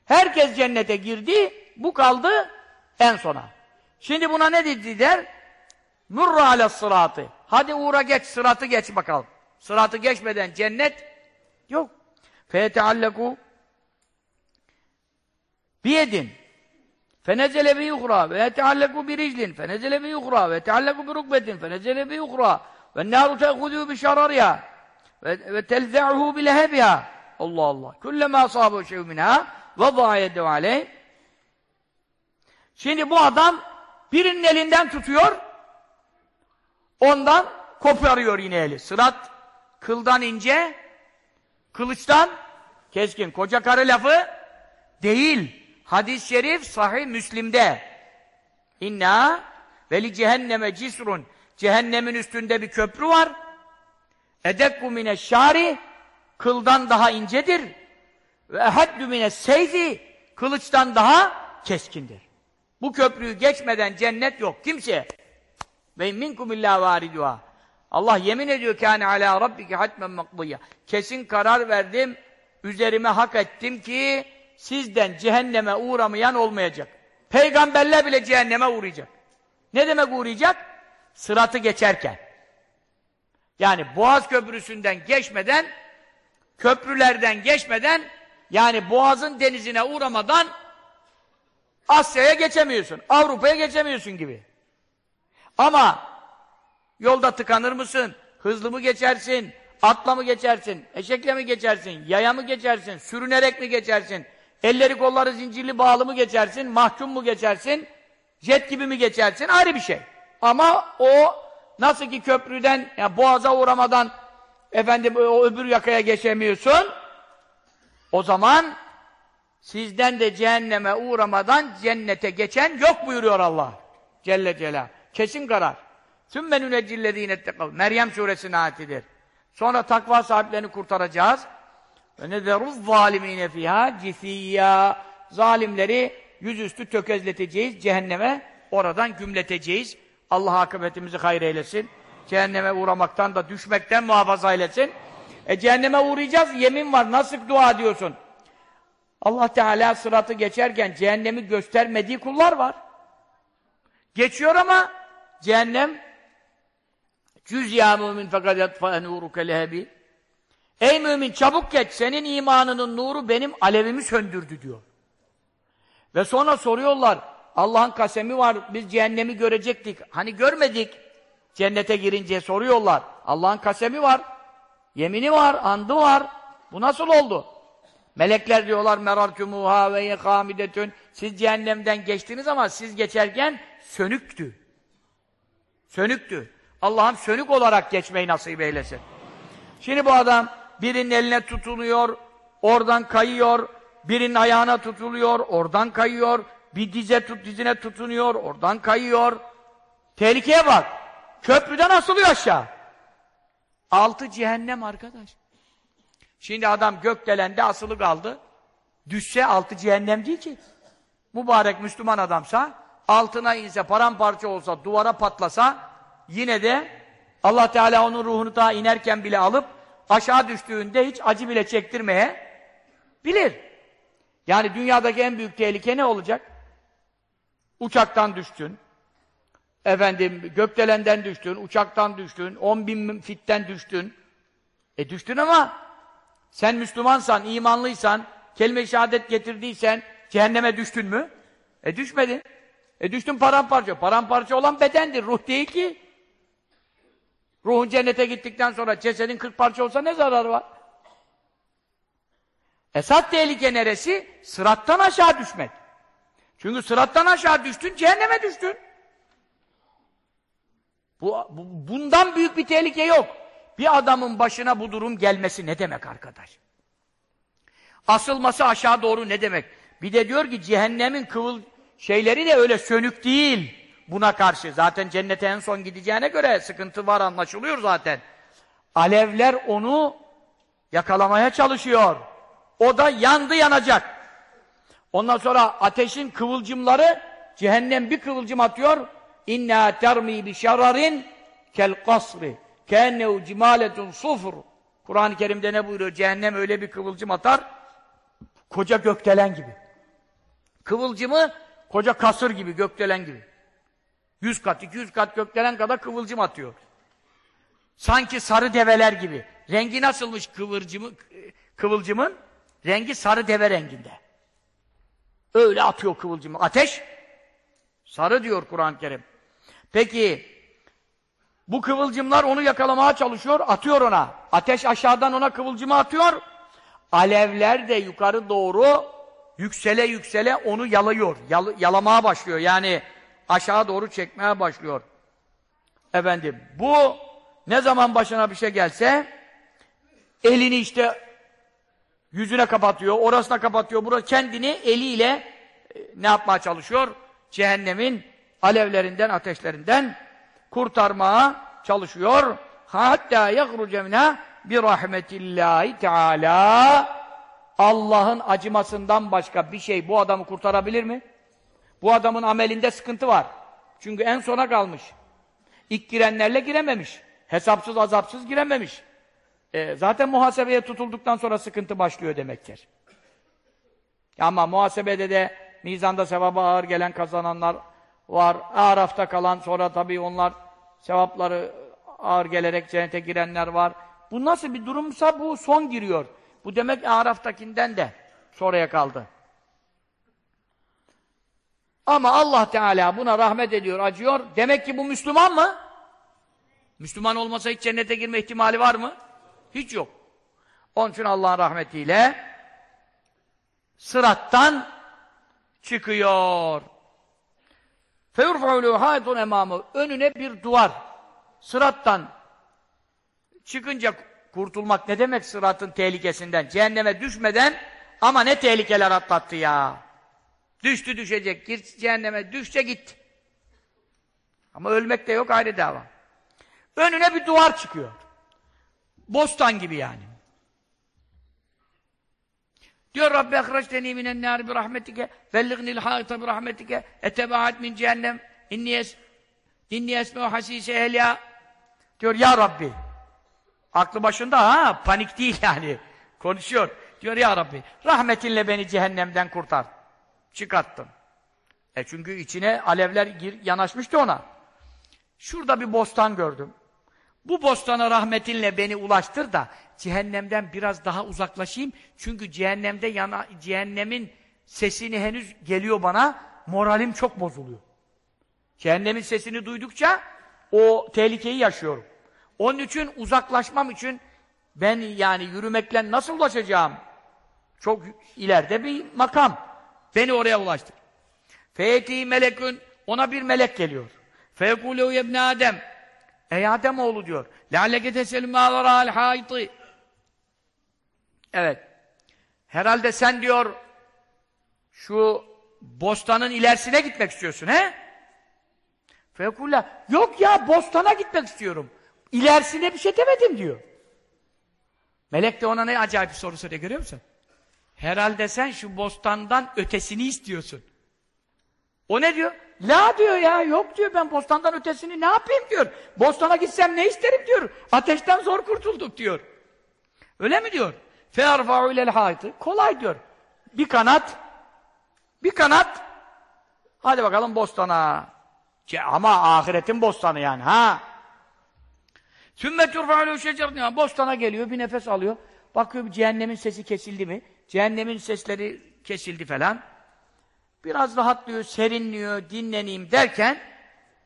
Herkes cennete girdi, bu kaldı en sona. Şimdi buna ne dediler? Murra ale sıratı. Hadi uğra geç, sıratı geç bakalım. Sıratı geçmeden cennet yok. Fetealleku biyedin. Fenezele bi yuhra ve yetealleku bi riclin. Fenezele bi yuhra ve yetealleku bi rukbetin. Fenezele bi yuhra ve nâru te'hudû bi şararya ve, telze'uhu bi lehebiha. Allah Allah. Kullema asâbu şeyh minha ve zâyedu aleyh. Şimdi bu adam birinin elinden tutuyor, ondan koparıyor yine eli. Sırat kıldan ince, kılıçtan keskin. Koca karı lafı değil. Hadis-i şerif sahih Müslim'de. İnna veli cehenneme cisrun. Cehennemin üstünde bir köprü var. Edekku mine şari kıldan daha incedir. Ve ehaddü mine seyzi kılıçtan daha keskindir. Bu köprüyü geçmeden cennet yok kimse. Ve minkum illa variduha. Allah yemin ediyor kâne alâ rabbike hatmen makdiyya. Kesin karar verdim, üzerime hak ettim ki sizden cehenneme uğramayan olmayacak. Peygamberler bile cehenneme uğrayacak. Ne demek uğrayacak? Sıratı geçerken. Yani Boğaz Köprüsü'nden geçmeden, köprülerden geçmeden, yani Boğaz'ın denizine uğramadan Asya'ya geçemiyorsun, Avrupa'ya geçemiyorsun gibi. Ama yolda tıkanır mısın? Hızlı mı geçersin? Atla mı geçersin? Eşekle mi geçersin? Yaya mı geçersin? Sürünerek mi geçersin? Elleri kolları zincirli bağlı mı geçersin? Mahkum mu geçersin? Jet gibi mi geçersin? Ayrı bir şey. Ama o nasıl ki köprüden, yani boğaza uğramadan efendim o öbür yakaya geçemiyorsun. O zaman sizden de cehenneme uğramadan cennete geçen yok buyuruyor Allah. Celle Celal. Kesin karar. Sümme nüneccillezîne ettekav. Meryem suresinin ayetidir. Sonra takva sahiplerini kurtaracağız. Nezeruz zalimine fiha cisiyya. Zalimleri yüzüstü tökezleteceğiz, cehenneme oradan gümleteceğiz. Allah akıbetimizi hayır eylesin. Cehenneme uğramaktan da düşmekten muhafaza eylesin. E cehenneme uğrayacağız, yemin var. Nasıl dua diyorsun? Allah Teala sıratı geçerken cehennemi göstermediği kullar var. Geçiyor ama cehennem cüz ya mümin fakat yatfa nuruke lehebi Ey mümin çabuk geç, senin imanının nuru benim alevimi söndürdü diyor. Ve sonra soruyorlar, Allah'ın kasemi var, biz cehennemi görecektik. Hani görmedik, cennete girince soruyorlar. Allah'ın kasemi var, yemini var, andı var. Bu nasıl oldu? Melekler diyorlar, merartumuha ve yekamidetün. Siz cehennemden geçtiniz ama siz geçerken sönüktü. Sönüktü. Allah'ım sönük olarak geçmeyi nasip eylesin. Şimdi bu adam birinin eline tutunuyor, oradan kayıyor, birinin ayağına tutuluyor, oradan kayıyor, bir dize tut, dizine tutunuyor, oradan kayıyor. Tehlikeye bak. Köprüden asılıyor aşağı. Altı cehennem arkadaş. Şimdi adam gökdelende asılı kaldı. Düşse altı cehennem değil ki. Mübarek Müslüman adamsa, altına inse, paramparça olsa, duvara patlasa, yine de Allah Teala onun ruhunu daha inerken bile alıp, aşağı düştüğünde hiç acı bile çektirmeye bilir. Yani dünyadaki en büyük tehlike ne olacak? Uçaktan düştün, efendim gökdelenden düştün, uçaktan düştün, on bin fitten düştün. E düştün ama sen Müslümansan, imanlıysan, kelime-i şehadet getirdiysen cehenneme düştün mü? E düşmedin. E düştün paramparça. Paramparça olan bedendir, ruh değil ki. Ruhun cennete gittikten sonra cesedin kırk parça olsa ne zararı var? Esas tehlike neresi? Sırattan aşağı düşmek. Çünkü sırattan aşağı düştün, cehenneme düştün. Bu, bu, bundan büyük bir tehlike yok. Bir adamın başına bu durum gelmesi ne demek arkadaş? Asılması aşağı doğru ne demek? Bir de diyor ki cehennemin kıvıl şeyleri de öyle sönük değil buna karşı. Zaten cennete en son gideceğine göre sıkıntı var anlaşılıyor zaten. Alevler onu yakalamaya çalışıyor. O da yandı yanacak. Ondan sonra ateşin kıvılcımları cehennem bir kıvılcım atıyor. İnna termi bi şerarin kel kasri keennehu cimaletun sufur. Kur'an-ı Kerim'de ne buyuruyor? Cehennem öyle bir kıvılcım atar. Koca gökdelen gibi. Kıvılcımı koca kasır gibi, gökdelen gibi. Yüz kat, iki yüz kat gökdelen kadar kıvılcım atıyor. Sanki sarı develer gibi. Rengi nasılmış kıvırcımı, kıvılcımın? Rengi sarı deve renginde. Öyle atıyor kıvılcımı. Ateş, sarı diyor Kur'an-ı Kerim. Peki, bu kıvılcımlar onu yakalamaya çalışıyor, atıyor ona. Ateş aşağıdan ona kıvılcımı atıyor. Alevler de yukarı doğru yüksele yüksele onu yalıyor. Yal yalamaya başlıyor. Yani aşağı doğru çekmeye başlıyor. Efendim, bu ne zaman başına bir şey gelse elini işte yüzüne kapatıyor, orasına kapatıyor. Burada kendini eliyle e, ne yapmaya çalışıyor? Cehennemin alevlerinden, ateşlerinden kurtarmaya çalışıyor. Hatta yahruce minha bi rahmetillahi teala Allah'ın acımasından başka bir şey bu adamı kurtarabilir mi? Bu adamın amelinde sıkıntı var. Çünkü en sona kalmış. İlk girenlerle girememiş. Hesapsız azapsız girememiş. E, zaten muhasebeye tutulduktan sonra sıkıntı başlıyor demektir. Ama muhasebede de mizanda sevaba ağır gelen kazananlar var. Araf'ta kalan sonra tabii onlar sevapları ağır gelerek cennete girenler var. Bu nasıl bir durumsa bu son giriyor. Bu demek Araf'takinden de sonraya kaldı. Ama Allah Teala buna rahmet ediyor, acıyor. Demek ki bu Müslüman mı? Müslüman olmasa hiç cennete girme ihtimali var mı? Hiç yok. Onun için Allah'ın rahmetiyle sırattan çıkıyor. فَيُرْفَعُ لُوْحَاتٌ emamı Önüne bir duvar. Sırattan çıkınca kurtulmak ne demek sıratın tehlikesinden? Cehenneme düşmeden ama ne tehlikeler atlattı ya. Düştü düşecek, gir cehenneme, düşse git. Ama ölmek de yok ayrı dava. Önüne bir duvar çıkıyor. Bostan gibi yani. Diyor Rabbi ehreçteni minen nâri bi rahmetike vellignil hâita bi rahmetike etebaat min cehennem inni İnni esme hasise ehliya diyor ya Rabbi. Aklı başında ha panik değil yani. Konuşuyor. Diyor ya Rabbi rahmetinle beni cehennemden kurtar. Çıkarttın. E çünkü içine alevler gir, yanaşmıştı ona. Şurada bir bostan gördüm. Bu bostana rahmetinle beni ulaştır da cehennemden biraz daha uzaklaşayım. Çünkü cehennemde yana, cehennemin sesini henüz geliyor bana. Moralim çok bozuluyor. Cehennemin sesini duydukça o tehlikeyi yaşıyorum. Onun için uzaklaşmam için ben yani yürümekle nasıl ulaşacağım? Çok ileride bir makam. Beni oraya ulaştır. Feyeti melekün ona bir melek geliyor. Feyekulehu yebne Adem Ey Adem oğlu diyor. Lealleke teselü mâ verâl hayti. Evet. Herhalde sen diyor şu bostanın ilerisine gitmek istiyorsun he? Fekulla yok ya bostana gitmek istiyorum. İlerisine bir şey demedim diyor. Melek de ona ne acayip bir soru soruyor görüyor musun? Herhalde sen şu bostandan ötesini istiyorsun. O ne diyor? La diyor ya, yok diyor ben bostandan ötesini ne yapayım diyor. Bostana gitsem ne isterim diyor. Ateşten zor kurtulduk diyor. Öyle mi diyor? Fe'arfa'u ilel haytı. Kolay diyor. Bir kanat, bir kanat, hadi bakalım bostana. Ama ahiretin bostanı yani ha. Sümme turfa'lu şecerin. Bostana geliyor, bir nefes alıyor. Bakıyor cehennemin sesi kesildi mi? Cehennemin sesleri kesildi falan. Biraz rahatlıyor, serinliyor, dinleneyim derken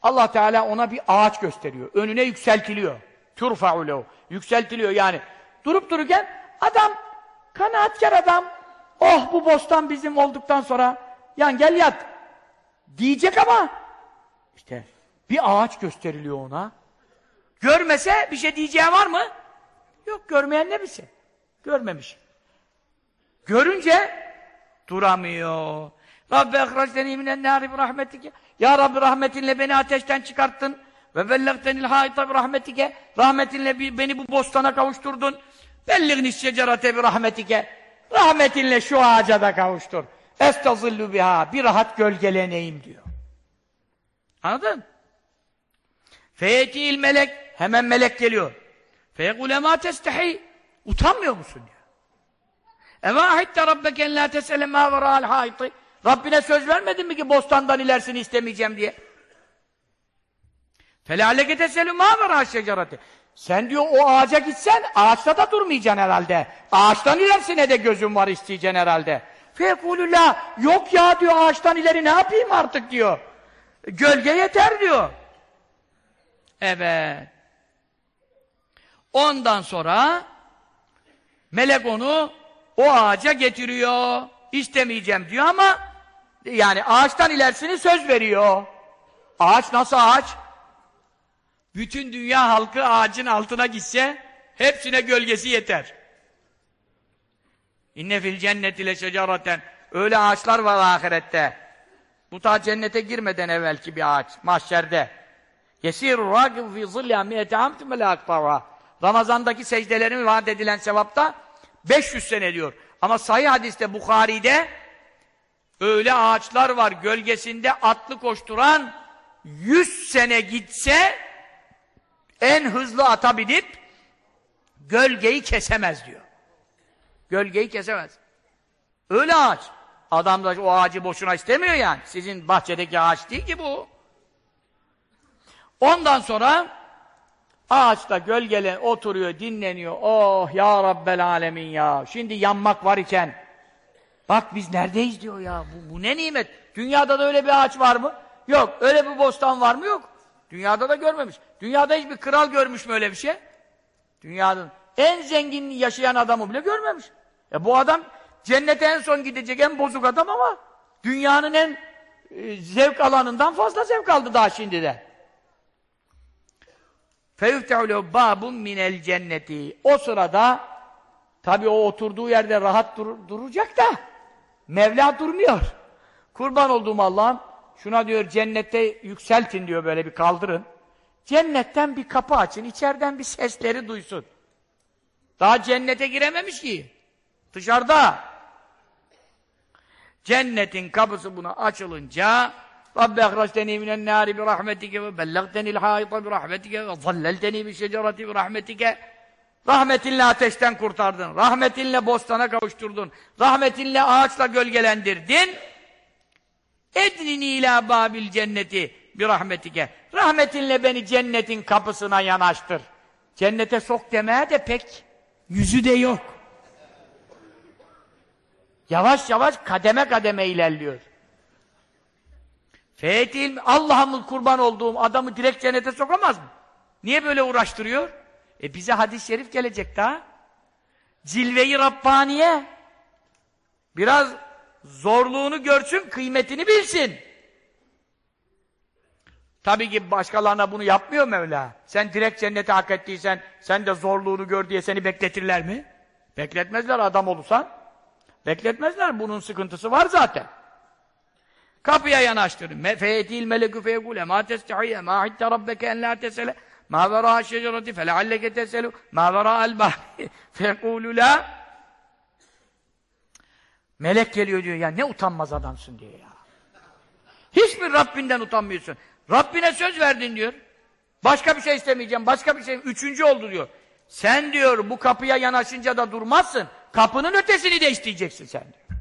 Allah Teala ona bir ağaç gösteriyor. Önüne yükseltiliyor. Turfa'u Yükseltiliyor yani. Durup dururken adam, kanaatkar adam, oh bu bostan bizim olduktan sonra yan gel yat diyecek ama işte bir ağaç gösteriliyor ona. Görmese bir şey diyeceği var mı? Yok görmeyen ne bilsin? Görmemiş. Görünce duramıyor. Rabbi ehracteni minen nâri rahmetike. Ya Rabbi rahmetinle beni ateşten çıkarttın. Ve bellegtenil haita bi rahmetike. Rahmetinle beni bu bostana kavuşturdun. Belligni şecerate bi rahmetike. Rahmetinle şu ağaca da kavuştur. Estazillu biha. Bir rahat gölgeleneyim diyor. Anladın? Feyetil melek. Hemen melek geliyor. Feyekul ema testehi. Utanmıyor musun diyor. Ema ahitte rabbeken la tesele ma vera'al haiti. Rabbine söz vermedin mi ki bostandan ilerisini istemeyeceğim diye? Felâleke teselü mâ verâ şecerati. Sen diyor o ağaca gitsen ağaçta da durmayacaksın herhalde. Ağaçtan ilerisine de gözün var isteyeceksin herhalde. Fekulullah yok ya diyor ağaçtan ileri ne yapayım artık diyor. Gölge yeter diyor. Evet. Ondan sonra melek onu o ağaca getiriyor. İstemeyeceğim diyor ama yani ağaçtan ilerisini söz veriyor. Ağaç nasıl ağaç? Bütün dünya halkı ağacın altına gitse hepsine gölgesi yeter. İnne fil cenneti le. Öyle ağaçlar var ahirette. Bu ta cennete girmeden evvelki bir ağaç mahşerde. Yesiru râgib fî zillâ mi'ete amtü melâktâvâ. Ramazandaki secdelerin vaat edilen sevapta 500 sene diyor. Ama sahih hadiste Bukhari'de öyle ağaçlar var gölgesinde atlı koşturan 100 sene gitse en hızlı ata binip gölgeyi kesemez diyor. Gölgeyi kesemez. Öyle ağaç. Adam da o ağacı boşuna istemiyor yani. Sizin bahçedeki ağaç değil ki bu. Ondan sonra ağaçta gölgele oturuyor, dinleniyor. Oh ya Rabbel alemin ya. Şimdi yanmak var iken bak biz neredeyiz diyor ya. Bu, bu ne nimet. Dünyada da öyle bir ağaç var mı? Yok. Öyle bir bostan var mı? Yok. Dünyada da görmemiş. Dünyada hiçbir kral görmüş mü öyle bir şey? Dünyada en zengin yaşayan adamı bile görmemiş. E bu adam cennete en son gidecek en bozuk adam ama dünyanın en e, zevk alanından fazla zevk aldı daha şimdi de. فَيُفْتَعُ babun minel cenneti. O sırada tabi o oturduğu yerde rahat dur duracak da Mevla durmuyor. Kurban olduğum Allah'ım şuna diyor cennette yükseltin diyor böyle bir kaldırın. Cennetten bir kapı açın, içeriden bir sesleri duysun. Daha cennete girememiş ki. Dışarıda. Cennetin kapısı buna açılınca Rabbi ehraçteni minen nâri bi rahmetike ve bellagtenil hâita bi rahmetike ve zallelteni bi şecereti bi rahmetike Rahmetinle ateşten kurtardın. Rahmetinle bostana kavuşturdun. Rahmetinle ağaçla gölgelendirdin. Ednini ila babil cenneti bir rahmetike. Rahmetinle beni cennetin kapısına yanaştır. Cennete sok demeye de pek yüzü de yok. Yavaş yavaş kademe kademe ilerliyor. Fetil Allah'ımın kurban olduğum adamı direkt cennete sokamaz mı? Niye böyle uğraştırıyor? E bize hadis-i şerif gelecek daha. Cilve-i Rabbaniye. Biraz zorluğunu görsün, kıymetini bilsin. Tabii ki başkalarına bunu yapmıyor Mevla. Sen direkt cenneti hak ettiysen, sen de zorluğunu gör diye seni bekletirler mi? Bekletmezler adam olursan. Bekletmezler, bunun sıkıntısı var zaten. Kapıya yanaştırın. Feyetil melekü feyekule ma testihiyye ma hitte rabbeke en la tesele ma vera şecereti felealleke teselu ma vera el bahri la Melek geliyor diyor ya ne utanmaz adamsın diyor ya. Hiçbir Rabbinden utanmıyorsun. Rabbine söz verdin diyor. Başka bir şey istemeyeceğim, başka bir şey, üçüncü oldu diyor. Sen diyor bu kapıya yanaşınca da durmazsın, kapının ötesini de isteyeceksin sen diyor.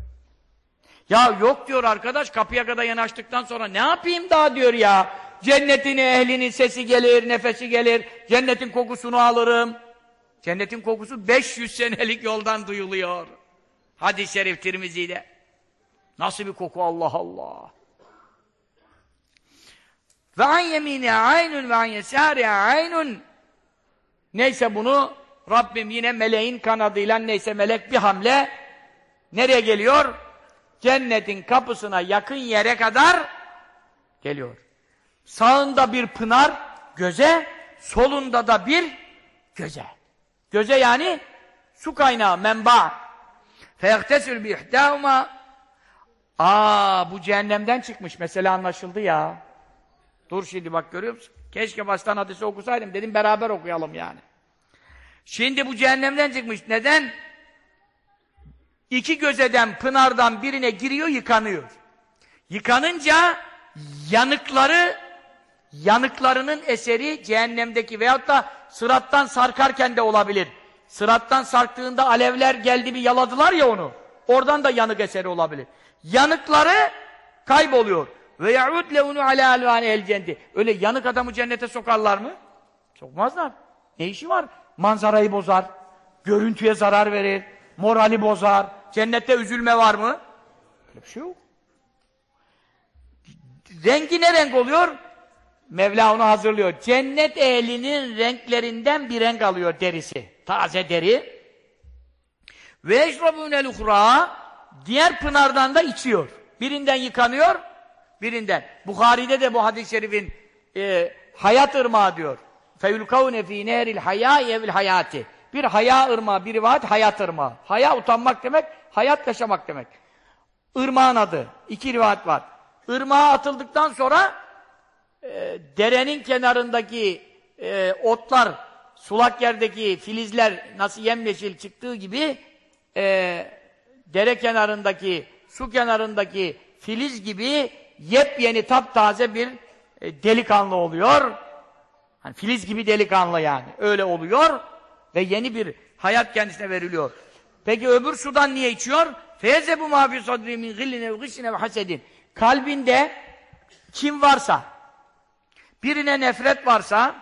Ya yok diyor arkadaş, kapıya kadar yanaştıktan sonra ne yapayım daha diyor ya. Cennetin ehlinin sesi gelir, nefesi gelir, cennetin kokusunu alırım. Cennetin kokusu 500 senelik yoldan duyuluyor. Hadis-i şerif Tirmizi'de. Nasıl bir koku Allah Allah. Ve an yemine aynun ve an yesâriye aynun. Neyse bunu Rabbim yine meleğin kanadıyla neyse melek bir hamle nereye geliyor? Cennetin kapısına yakın yere kadar geliyor. Sağında bir pınar göze, solunda da bir göze. Göze yani su kaynağı, menba. فَيَغْتَسِلْ بِإِحْدَاهُمَا Aa bu cehennemden çıkmış. Mesela anlaşıldı ya. Dur şimdi bak görüyor musun? Keşke baştan hadisi okusaydım. Dedim beraber okuyalım yani. Şimdi bu cehennemden çıkmış. Neden? İki gözeden, pınardan birine giriyor, yıkanıyor. Yıkanınca yanıkları, yanıklarının eseri cehennemdeki veyahut da sırattan sarkarken de olabilir. Sırattan sarktığında alevler geldi bir yaladılar ya onu. Oradan da yanık eseri olabilir. Yanıkları kayboluyor. Ve ya'ud levnu ala alvani el cennet. Öyle yanık adamı cennete sokarlar mı? Sokmazlar. Ne işi var? Manzarayı bozar. Görüntüye zarar verir. Morali bozar. Cennette üzülme var mı? Öyle bir şey yok. Rengi ne renk oluyor? Mevla onu hazırlıyor. Cennet ehlinin renklerinden bir renk alıyor derisi. Taze deri. Ve eşrabûnel uhra diğer pınardan da içiyor. Birinden yıkanıyor, birinden. Bukhari'de de bu hadis-i şerifin e, hayat ırmağı diyor. فَيُلْكَوْنَ ف۪ي نَهْرِ الْحَيَاءِ اَوْ hayati. Bir haya ırmağı, bir rivayet hayat ırmağı. Haya utanmak demek, hayat yaşamak demek. Irmağın adı. İki rivayet var. Irmağa atıldıktan sonra e, derenin kenarındaki e, otlar, sulak yerdeki filizler nasıl yemyeşil çıktığı gibi e, dere kenarındaki, su kenarındaki filiz gibi yepyeni taptaze bir e, delikanlı oluyor. Hani filiz gibi delikanlı yani. Öyle oluyor ve yeni bir hayat kendisine veriliyor. Peki öbür sudan niye içiyor? Feyze bu mafi sadri min gilline ve hasedin. Kalbinde kim varsa, birine nefret varsa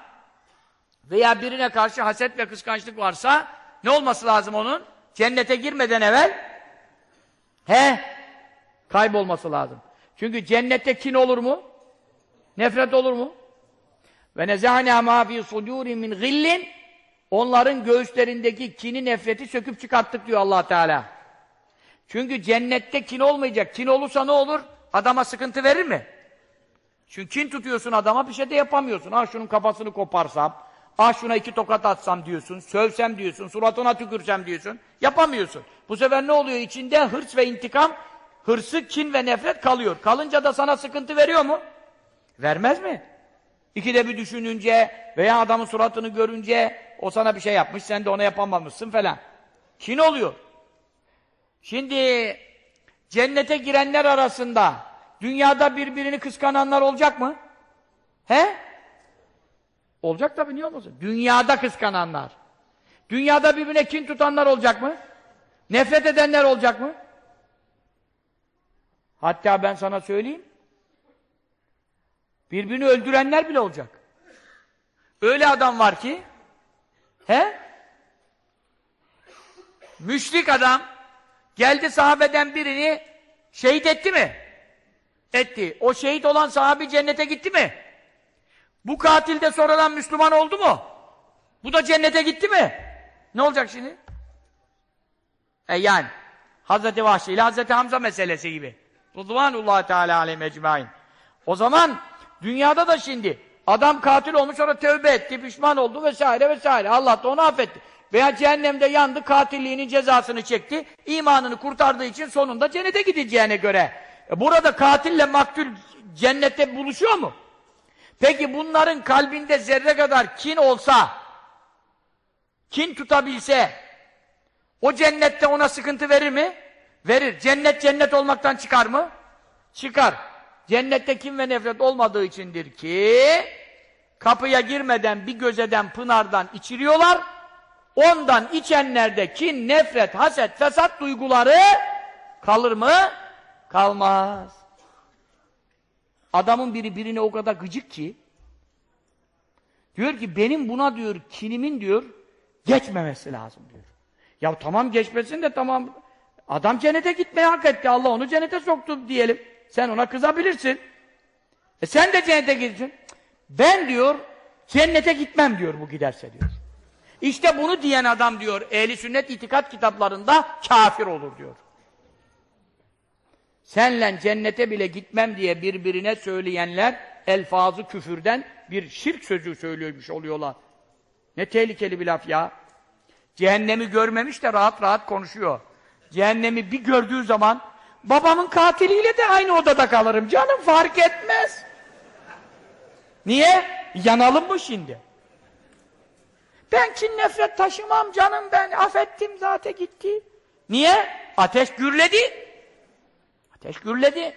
veya birine karşı haset ve kıskançlık varsa ne olması lazım onun? Cennete girmeden evvel he kaybolması lazım. Çünkü cennette kin olur mu? Nefret olur mu? Ve nezâne mâ fî sudûrin min gillin onların göğüslerindeki kini nefreti söküp çıkarttık diyor allah Teala. Çünkü cennette kin olmayacak. Kin olursa ne olur? Adama sıkıntı verir mi? Çünkü kin tutuyorsun adama bir şey de yapamıyorsun. Ah şunun kafasını koparsam, ah şuna iki tokat atsam diyorsun, sövsem diyorsun, suratına tükürsem diyorsun. Yapamıyorsun. Bu sefer ne oluyor? İçinde hırs ve intikam, hırsı, kin ve nefret kalıyor. Kalınca da sana sıkıntı veriyor mu? Vermez mi? İkide bir düşününce veya adamın suratını görünce o sana bir şey yapmış, sen de ona yapamamışsın falan. Kin oluyor. Şimdi cennete girenler arasında dünyada birbirini kıskananlar olacak mı? He? Olacak tabii niye olmasın? Dünyada kıskananlar. Dünyada birbirine kin tutanlar olacak mı? Nefret edenler olacak mı? Hatta ben sana söyleyeyim. Birbirini öldürenler bile olacak. Öyle adam var ki he? Müşrik adam geldi sahabeden birini şehit etti mi? Etti. O şehit olan sahabi cennete gitti mi? Bu katil de sonradan Müslüman oldu mu? Bu da cennete gitti mi? Ne olacak şimdi? E yani Hazreti Vahşi ile Hazreti Hamza meselesi gibi. Rıdvanullah Teala aleyhi mecmain. O zaman dünyada da şimdi adam katil olmuş sonra tövbe etti, pişman oldu vesaire vesaire. Allah da onu affetti. Veya cehennemde yandı, katilliğinin cezasını çekti. imanını kurtardığı için sonunda cennete gideceğine göre. E burada katille maktul cennette buluşuyor mu? Peki bunların kalbinde zerre kadar kin olsa, kin tutabilse, o cennette ona sıkıntı verir mi? Verir. Cennet cennet olmaktan çıkar mı? Çıkar. Cennette kim ve nefret olmadığı içindir ki kapıya girmeden bir gözeden pınardan içiriyorlar. Ondan içenlerde kin, nefret, haset, fesat duyguları kalır mı? Kalmaz. Adamın biri birine o kadar gıcık ki diyor ki benim buna diyor kinimin diyor geçmemesi lazım diyor. Ya tamam geçmesin de tamam adam cennete gitmeye hak etti. Allah onu cennete soktu diyelim. Sen ona kızabilirsin. E sen de cennete gitsin. Ben diyor cennete gitmem diyor bu giderse diyor. İşte bunu diyen adam diyor ehli sünnet itikat kitaplarında kafir olur diyor. Senle cennete bile gitmem diye birbirine söyleyenler elfazı küfürden bir şirk sözü söylüyormuş oluyorlar. Ne tehlikeli bir laf ya. Cehennemi görmemiş de rahat rahat konuşuyor. Cehennemi bir gördüğü zaman babamın katiliyle de aynı odada kalırım. Canım fark etmez. Niye? Yanalım mı şimdi? Ben kin nefret taşımam canım ben affettim zaten gitti. Niye? Ateş gürledi. Ateş gürledi.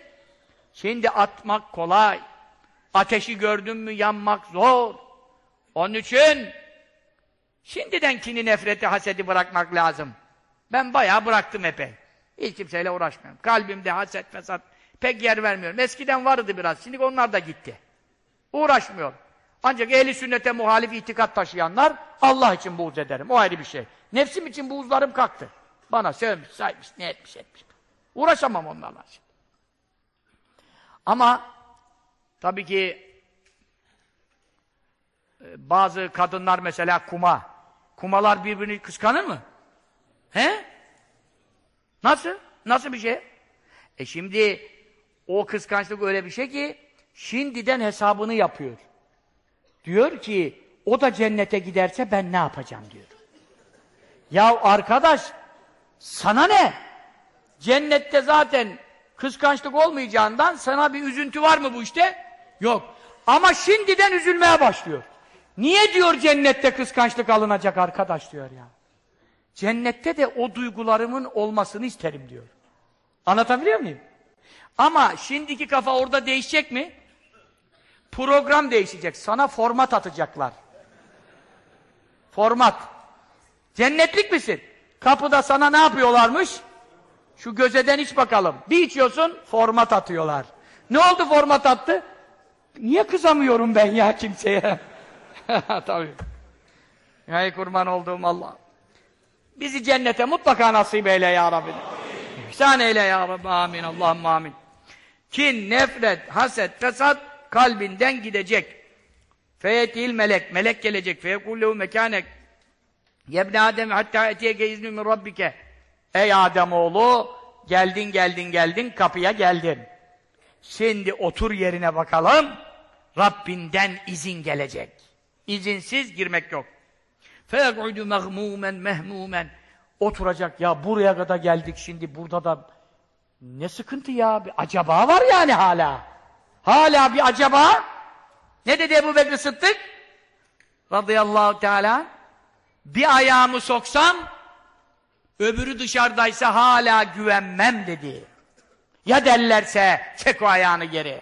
Şimdi atmak kolay. Ateşi gördün mü yanmak zor. Onun için şimdiden kini nefreti hasedi bırakmak lazım. Ben bayağı bıraktım epey. Hiç kimseyle uğraşmıyorum. Kalbimde haset fesat pek yer vermiyorum. Eskiden vardı biraz. Şimdi onlar da gitti. Uğraşmıyorum. Ancak ehli sünnete muhalif itikat taşıyanlar Allah için buğz ederim. O ayrı bir şey. Nefsim için buğzlarım kalktı. Bana sevmiş, saymış, ne etmiş etmiş. Uğraşamam onlarla şimdi. Ama tabii ki e, bazı kadınlar mesela kuma. Kumalar birbirini kıskanır mı? He? Nasıl? Nasıl bir şey? E şimdi o kıskançlık öyle bir şey ki şimdiden hesabını yapıyor. Diyor ki o da cennete giderse ben ne yapacağım diyor. Ya arkadaş sana ne? Cennette zaten kıskançlık olmayacağından sana bir üzüntü var mı bu işte? Yok. Ama şimdiden üzülmeye başlıyor. Niye diyor cennette kıskançlık alınacak arkadaş diyor ya. Cennette de o duygularımın olmasını isterim diyor. Anlatabiliyor muyum? Ama şimdiki kafa orada değişecek mi? Program değişecek. Sana format atacaklar. Format. Cennetlik misin? Kapıda sana ne yapıyorlarmış? Şu gözeden iç bakalım. Bir içiyorsun, format atıyorlar. Ne oldu format attı? Niye kızamıyorum ben ya kimseye? Tabii. Hay kurban olduğum Allah. Bizi cennete mutlaka nasip eyle ya Rabbi. İhsan eyle ya Rabbi. Amin. Allahümme amin. Kin, nefret, haset, fesat kalbinden gidecek. Feyetil melek. Melek gelecek. Feyekullehu mekanek. Yebne Adem hatta etiyeke izni min rabbike. Ey Adem oğlu geldin geldin geldin kapıya geldin. Şimdi otur yerine bakalım. Rabbinden izin gelecek. İzinsiz girmek yok. فَيَقْعُدُ مَغْمُومًا مَهْمُومًا Oturacak ya buraya kadar geldik şimdi burada da ne sıkıntı ya bir acaba var yani hala. Hala bir acaba. Ne dedi Ebu Bekir Sıddık? Radıyallahu Teala bir ayağımı soksam öbürü dışarıdaysa hala güvenmem dedi. Ya derlerse çek o ayağını geri.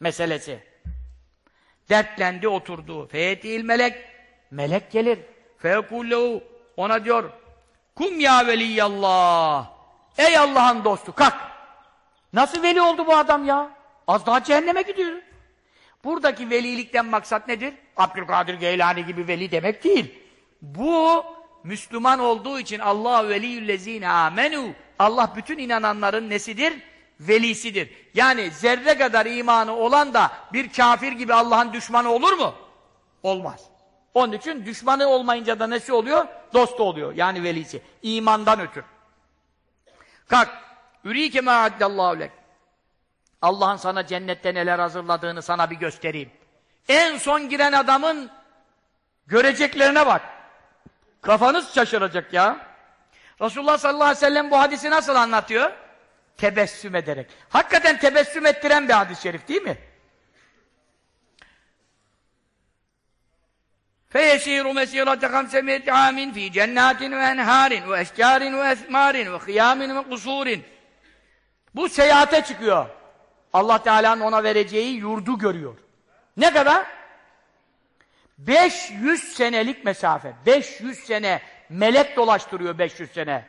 Meselesi. Dertlendi oturdu. Feyetil melek. Melek gelir. Feyekullehu. Ona diyor. Kum ya veliyallah. Ey Allah'ın dostu kalk. Nasıl veli oldu bu adam ya? Az daha cehenneme gidiyor. Buradaki velilikten maksat nedir? Abdülkadir Geylani gibi veli demek değil. Bu Müslüman olduğu için Allah veliyyüllezine amenu. Allah bütün inananların nesidir? Velisidir. Yani zerre kadar imanı olan da bir kafir gibi Allah'ın düşmanı olur mu? Olmaz. Onun için düşmanı olmayınca da nesi oluyor? Dostu oluyor. Yani velisi. İmandan ötürü. Kalk. Ürike ma addallahu lek. Allah'ın sana cennette neler hazırladığını sana bir göstereyim. En son giren adamın göreceklerine bak. Kafanız şaşıracak ya. Resulullah sallallahu aleyhi ve sellem bu hadisi nasıl anlatıyor? Tebessüm ederek. Hakikaten tebessüm ettiren bir hadis-i şerif değil mi? فَيَسِيرُ مَسِيرَةَ خَمْسَمِيَةِ عَامٍ فِي جَنَّاتٍ وَاَنْهَارٍ وَاَشْجَارٍ وَاَثْمَارٍ وَخِيَامٍ وَقُصُورٍ Bu seyahate çıkıyor. Allah Teala'nın ona vereceği yurdu görüyor. Ne kadar? 500 senelik mesafe. 500 sene. Melek dolaştırıyor 500 sene.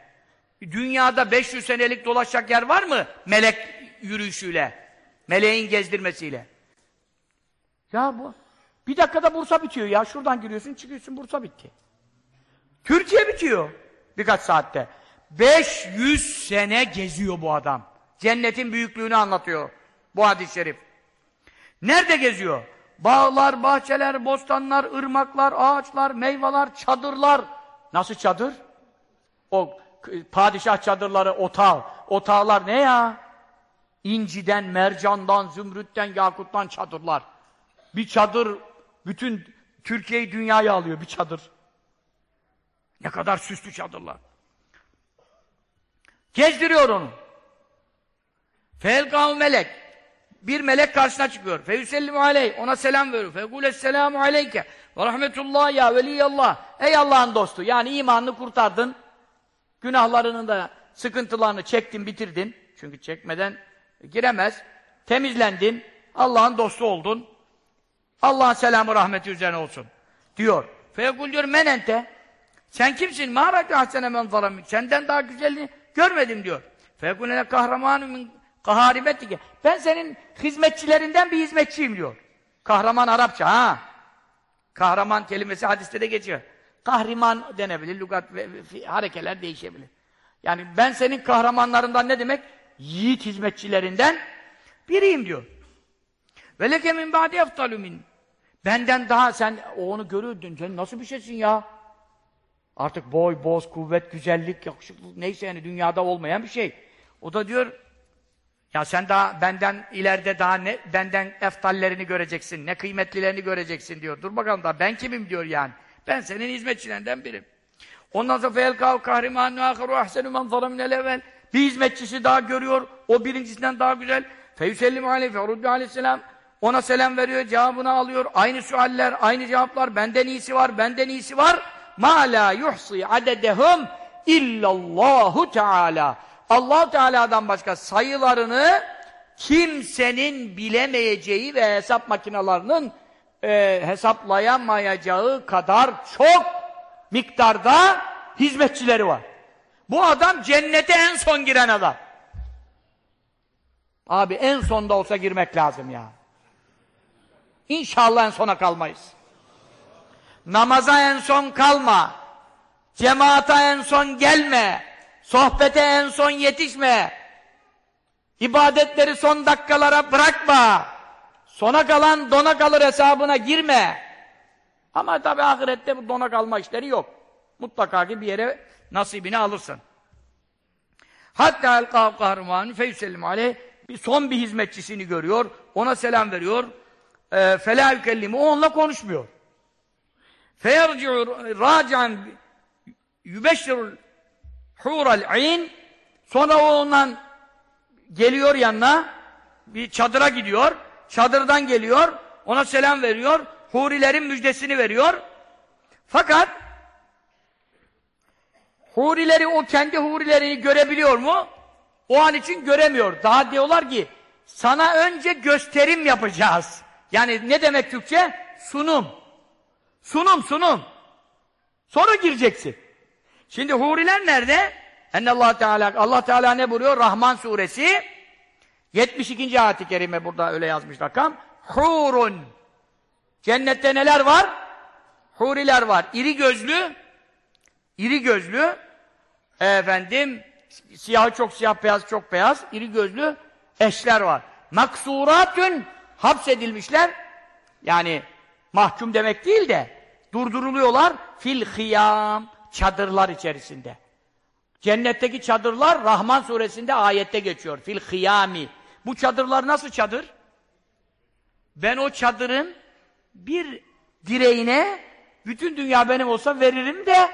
Dünyada 500 senelik dolaşacak yer var mı? Melek yürüyüşüyle. Meleğin gezdirmesiyle. Ya bu bir dakikada Bursa bitiyor ya. Şuradan giriyorsun, çıkıyorsun Bursa bitti. Türkiye bitiyor birkaç saatte. 500 sene geziyor bu adam. Cennetin büyüklüğünü anlatıyor bu hadis-i şerif. Nerede geziyor? Bağlar, bahçeler, bostanlar, ırmaklar, ağaçlar, meyveler, çadırlar. Nasıl çadır? O padişah çadırları, otağı. Otağlar ne ya? İnciden, mercandan, zümrütten, yakuttan çadırlar. Bir çadır bütün Türkiye'yi dünyaya alıyor bir çadır. Ne kadar süslü çadırlar. Gezdiriyor onu. Felkahu melek. Bir melek karşısına çıkıyor. Feyüsellimu aleyh. Ona selam veriyor. Fekulesselamu aleyke. Ve rahmetullah ya veliyallah. Ey Allah'ın dostu. Yani imanını kurtardın. Günahlarının da sıkıntılarını çektin, bitirdin. Çünkü çekmeden giremez. Temizlendin. Allah'ın dostu oldun. Allah'ın selamı rahmeti üzerine olsun. Diyor. Feyekul diyor menente. Sen kimsin? Mârâki hasene men. Senden daha güzelini görmedim diyor. Feyekul ene kahramanı min kaharimetike. Ben senin hizmetçilerinden bir hizmetçiyim diyor. Kahraman Arapça ha. Kahraman kelimesi hadiste de geçiyor. Kahriman denebilir, lügat ve, harekeler değişebilir. Yani ben senin kahramanlarından ne demek? Yiğit hizmetçilerinden biriyim diyor. Ve leke min ba'di eftalü min. Benden daha sen onu görürdün. Sen nasıl bir şeysin ya? Artık boy, boz, kuvvet, güzellik, yakışıklılık neyse yani dünyada olmayan bir şey. O da diyor ya sen daha benden ileride daha ne benden eftallerini göreceksin, ne kıymetlilerini göreceksin diyor. Dur bakalım da ben kimim diyor yani. Ben senin hizmetçilerinden birim. Ondan sonra felkav kahriman ahiru ahsenu men zalaminel evvel. Bir hizmetçisi daha görüyor. O birincisinden daha güzel. Feyüsellimu aleyhi fe aleyhisselam. Ona selam veriyor, cevabını alıyor. Aynı sualler, aynı cevaplar. Benden iyisi var, benden iyisi var. Ma la yuhsi adedehum illallahu teala. allah Teala'dan başka sayılarını kimsenin bilemeyeceği ve hesap makinalarının e, hesaplayamayacağı kadar çok miktarda hizmetçileri var. Bu adam cennete en son giren adam. Abi en sonda olsa girmek lazım ya. İnşallah en sona kalmayız. Namaza en son kalma. Cemaata en son gelme. Sohbete en son yetişme. İbadetleri son dakikalara bırakma. Sona kalan dona kalır hesabına girme. Ama tabi ahirette bu dona kalma işleri yok. Mutlaka ki bir yere nasibini alırsın. Hatta el kahramanı feysellim aleyh bir son bir hizmetçisini görüyor. Ona selam veriyor. فَلَا يُكَلِّمُ O onunla konuşmuyor. فَيَرْجِعُ رَاجِعًا يُبَشِّرُ الْحُورَ الْعِينَ Sonra o ondan geliyor yanına, bir çadıra gidiyor, çadırdan geliyor, ona selam veriyor, hurilerin müjdesini veriyor. Fakat hurileri, o kendi hurilerini görebiliyor mu? O an için göremiyor. Daha diyorlar ki sana önce gösterim yapacağız. Yani ne demek Türkçe? Sunum. Sunum, sunum. Sonra gireceksin. Şimdi huriler nerede? Allah Teala Allah Teala ne buyuruyor? Rahman suresi 72. ayet-i kerime burada öyle yazmış rakam. Hurun. Cennette neler var? Huriler var. İri gözlü, iri gözlü, efendim, siyahı çok siyah, beyaz çok beyaz, iri gözlü eşler var. Maksuratün, hapsedilmişler, yani mahkum demek değil de, durduruluyorlar, fil hıyam, çadırlar içerisinde. Cennetteki çadırlar, Rahman suresinde ayette geçiyor, fil hıyami. Bu çadırlar nasıl çadır? Ben o çadırın bir direğine bütün dünya benim olsa veririm de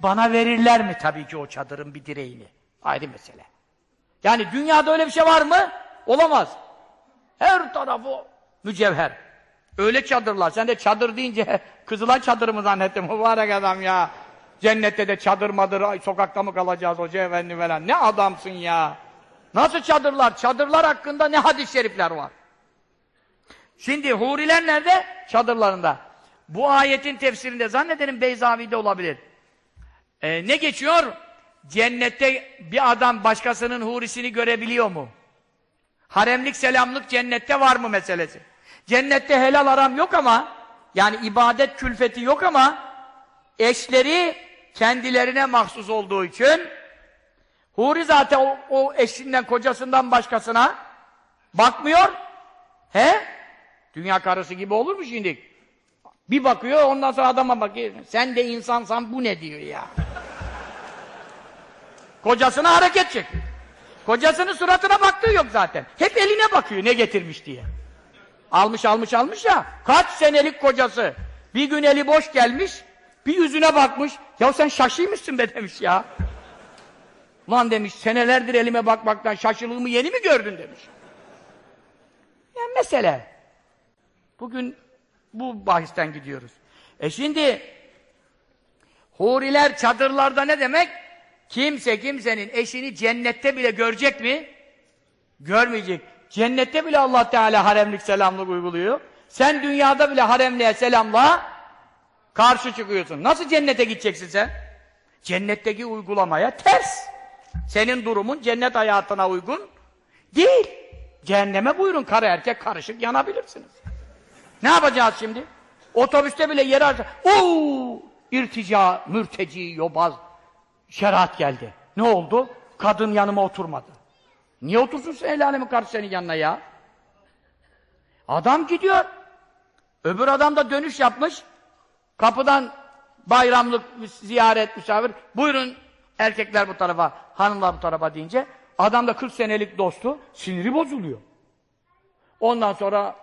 bana verirler mi tabii ki o çadırın bir direğini? Ayrı mesele. Yani dünyada öyle bir şey var mı? Olamaz. Her tarafı mücevher. Öyle çadırlar. Sen de çadır deyince kızılan çadırı mı zannettin mübarek adam ya? Cennette de çadır madır, ay, sokakta mı kalacağız hoca efendi falan. Ne adamsın ya? Nasıl çadırlar? Çadırlar hakkında ne hadis-i şerifler var? Şimdi huriler nerede? Çadırlarında. Bu ayetin tefsirinde zannederim Beyzavi'de olabilir. Ee, ne geçiyor? Cennette bir adam başkasının hurisini görebiliyor mu? Haremlik selamlık cennette var mı meselesi? Cennette helal aram yok ama yani ibadet külfeti yok ama eşleri kendilerine mahsus olduğu için huri zaten o, o eşinden kocasından başkasına bakmıyor. He? Dünya karısı gibi olur mu şimdi? Bir bakıyor ondan sonra adama bakıyor. Sen de insansan bu ne diyor ya? Kocasına hareket çekiyor. Kocasının suratına baktığı yok zaten. Hep eline bakıyor ne getirmiş diye. Almış almış almış ya. Kaç senelik kocası. Bir gün eli boş gelmiş. Bir yüzüne bakmış. Ya sen şaşıymışsın be demiş ya. Lan demiş senelerdir elime bakmaktan şaşılığımı yeni mi gördün demiş. Ya mesele. Bugün bu bahisten gidiyoruz. E şimdi huriler çadırlarda ne demek? Kimse kimsenin eşini cennette bile görecek mi? Görmeyecek. Cennette bile Allah Teala haremlik selamlık uyguluyor. Sen dünyada bile haremliğe selamla karşı çıkıyorsun. Nasıl cennete gideceksin sen? Cennetteki uygulamaya ters. Senin durumun cennet hayatına uygun değil. Cehenneme buyurun karı erkek karışık yanabilirsiniz. Ne yapacağız şimdi? Otobüste bile yer harca. Oo! İrtica, mürteci, yobaz. Şeriat geldi. Ne oldu? Kadın yanıma oturmadı. Niye otursun sen el karşı senin yanına ya? Adam gidiyor. Öbür adam da dönüş yapmış. Kapıdan bayramlık ziyaret misafir. Buyurun erkekler bu tarafa, hanımlar bu tarafa deyince adam da 40 senelik dostu siniri bozuluyor. Ondan sonra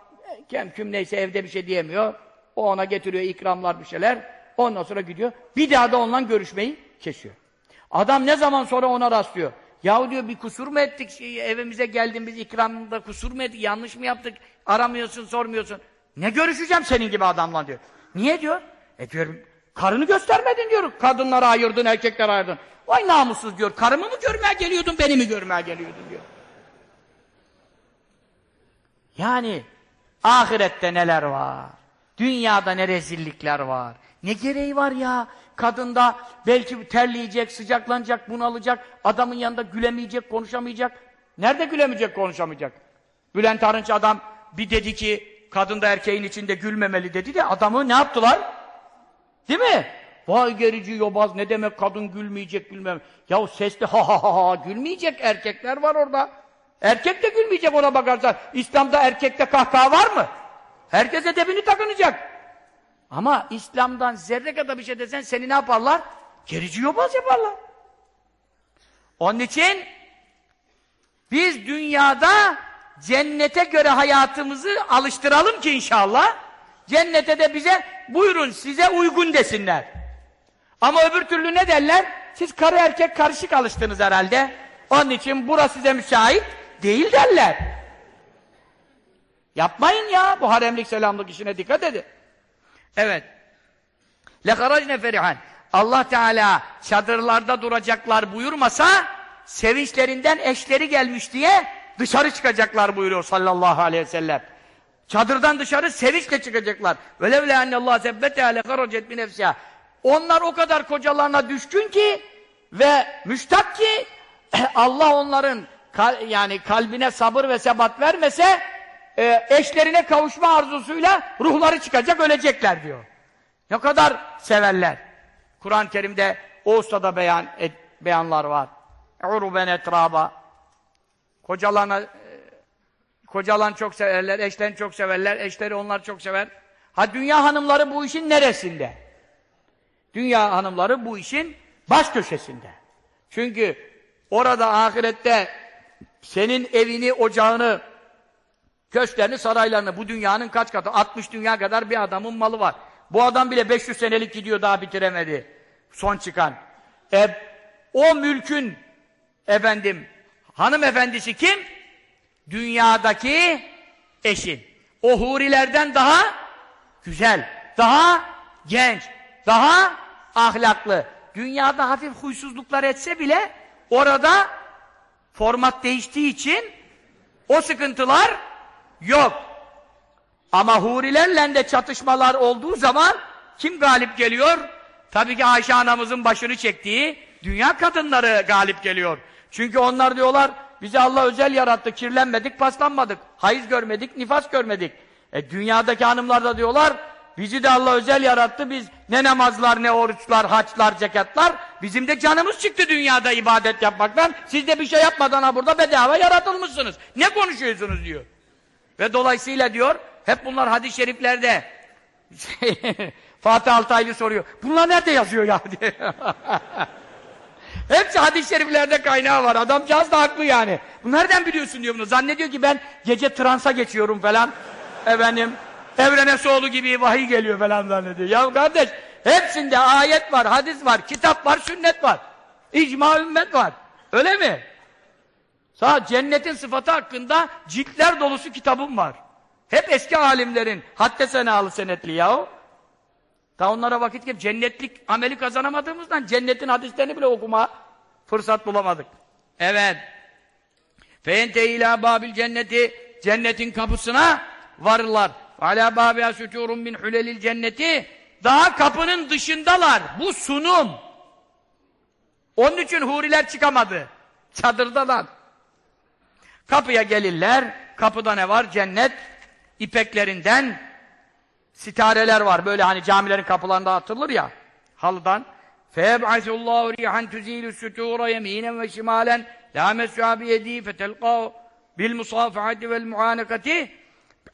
kem küm neyse evde bir şey diyemiyor. O ona getiriyor ikramlar bir şeyler. Ondan sonra gidiyor. Bir daha da onunla görüşmeyi kesiyor. Adam ne zaman sonra ona rastlıyor. Yahu diyor bir kusur mu ettik? Şey, evimize geldin biz ikramda kusur mu ettik? Yanlış mı yaptık? Aramıyorsun, sormuyorsun. Ne görüşeceğim senin gibi adamla diyor. Niye diyor? E diyorum karını göstermedin diyor. Kadınlara ayırdın, erkeklere ayırdın. Vay namussuz diyor. Karımı mı görmeye geliyordun, beni mi görmeye geliyordun diyor. Yani ahirette neler var? Dünyada ne rezillikler var? Ne gereği var ya? Kadında belki terleyecek, sıcaklanacak, bunalacak, adamın yanında gülemeyecek, konuşamayacak. Nerede gülemeyecek, konuşamayacak? Bülent Arınç adam bir dedi ki, kadın da erkeğin içinde gülmemeli dedi de adamı ne yaptılar? Değil mi? Vay gerici yobaz ne demek kadın gülmeyecek gülmem. Ya sesli ha ha ha ha gülmeyecek erkekler var orada. Erkek de gülmeyecek ona bakarsan. İslam'da erkekte kahkaha var mı? Herkes edebini takınacak. Ama İslam'dan zerre kadar bir şey desen seni ne yaparlar? Gerici yobaz yaparlar. Onun için biz dünyada cennete göre hayatımızı alıştıralım ki inşallah cennete de bize buyurun size uygun desinler. Ama öbür türlü ne derler? Siz karı erkek karışık alıştınız herhalde. Onun için burası size müsait değil derler. Yapmayın ya bu haremlik selamlık işine dikkat edin. Evet. لَخَرَجْنَ فَرِحًا Allah Teala çadırlarda duracaklar buyurmasa sevinçlerinden eşleri gelmiş diye dışarı çıkacaklar buyuruyor sallallahu aleyhi ve sellem. Çadırdan dışarı sevinçle çıkacaklar. Velevle ennallah sebbete ale garacet bi nefsiha. Onlar o kadar kocalarına düşkün ki ve müştak ki Allah onların kal yani kalbine sabır ve sebat vermese e, eşlerine kavuşma arzusuyla ruhları çıkacak ölecekler diyor. Ne kadar severler. Kur'an-ı Kerim'de o beyan et, beyanlar var. Uruben etraba. Kocalarına e, kocalan çok severler, eşlerini çok severler, eşleri onlar çok sever. Ha dünya hanımları bu işin neresinde? Dünya hanımları bu işin baş köşesinde. Çünkü orada ahirette senin evini, ocağını, köşklerini, saraylarını, bu dünyanın kaç katı? 60 dünya kadar bir adamın malı var. Bu adam bile 500 senelik gidiyor daha bitiremedi. Son çıkan. E, o mülkün efendim hanımefendisi kim? Dünyadaki eşin. O hurilerden daha güzel, daha genç, daha ahlaklı. Dünyada hafif huysuzluklar etse bile orada format değiştiği için o sıkıntılar yok. Ama hurilerle de çatışmalar olduğu zaman kim galip geliyor? Tabii ki Ayşe anamızın başını çektiği dünya kadınları galip geliyor. Çünkü onlar diyorlar bizi Allah özel yarattı, kirlenmedik, paslanmadık, hayız görmedik, nifas görmedik. E dünyadaki hanımlar da diyorlar bizi de Allah özel yarattı, biz ne namazlar, ne oruçlar, haçlar, zekatlar, bizim de canımız çıktı dünyada ibadet yapmaktan, siz de bir şey yapmadan ha burada bedava yaratılmışsınız. Ne konuşuyorsunuz diyor. Ve dolayısıyla diyor, hep bunlar hadis-i şeriflerde Fatih Altaylı soruyor. Bunlar nerede yazıyor ya. Hepsi hadis-i şeriflerde kaynağı var. Adamcağız da haklı yani. Bu nereden biliyorsun diyor bunu. Zannediyor ki ben gece transa geçiyorum falan. Efendim evrene soğulu gibi vahiy geliyor falan zannediyor. Ya kardeş hepsinde ayet var, hadis var, kitap var, sünnet var. İcma ümmet var. Öyle mi? Sağ cennetin sıfatı hakkında ciltler dolusu kitabım var. Hep eski alimlerin hadde senalı senetli yahu. Ta onlara vakit gelip cennetlik ameli kazanamadığımızdan cennetin hadislerini bile okuma fırsat bulamadık. Evet. Feyente ila babil cenneti cennetin kapısına varırlar. Ala babiha süturun min hulelil cenneti daha kapının dışındalar. Bu sunum. Onun için huriler çıkamadı. Çadırdalar. Kapıya gelirler. Kapıda ne var? Cennet ipeklerinden sitareler var. Böyle hani camilerin kapılarında atılır ya halıdan. فَيَبْعَثُ اللّٰهُ رِيحًا تُز۪يلُ السُّتُورَ يَم۪ينًا وَشِمَالًا لَا مَسْوَى بِيَد۪ي فَتَلْقَاهُ بِالْمُصَافَحَةِ وَالْمُعَانَقَةِ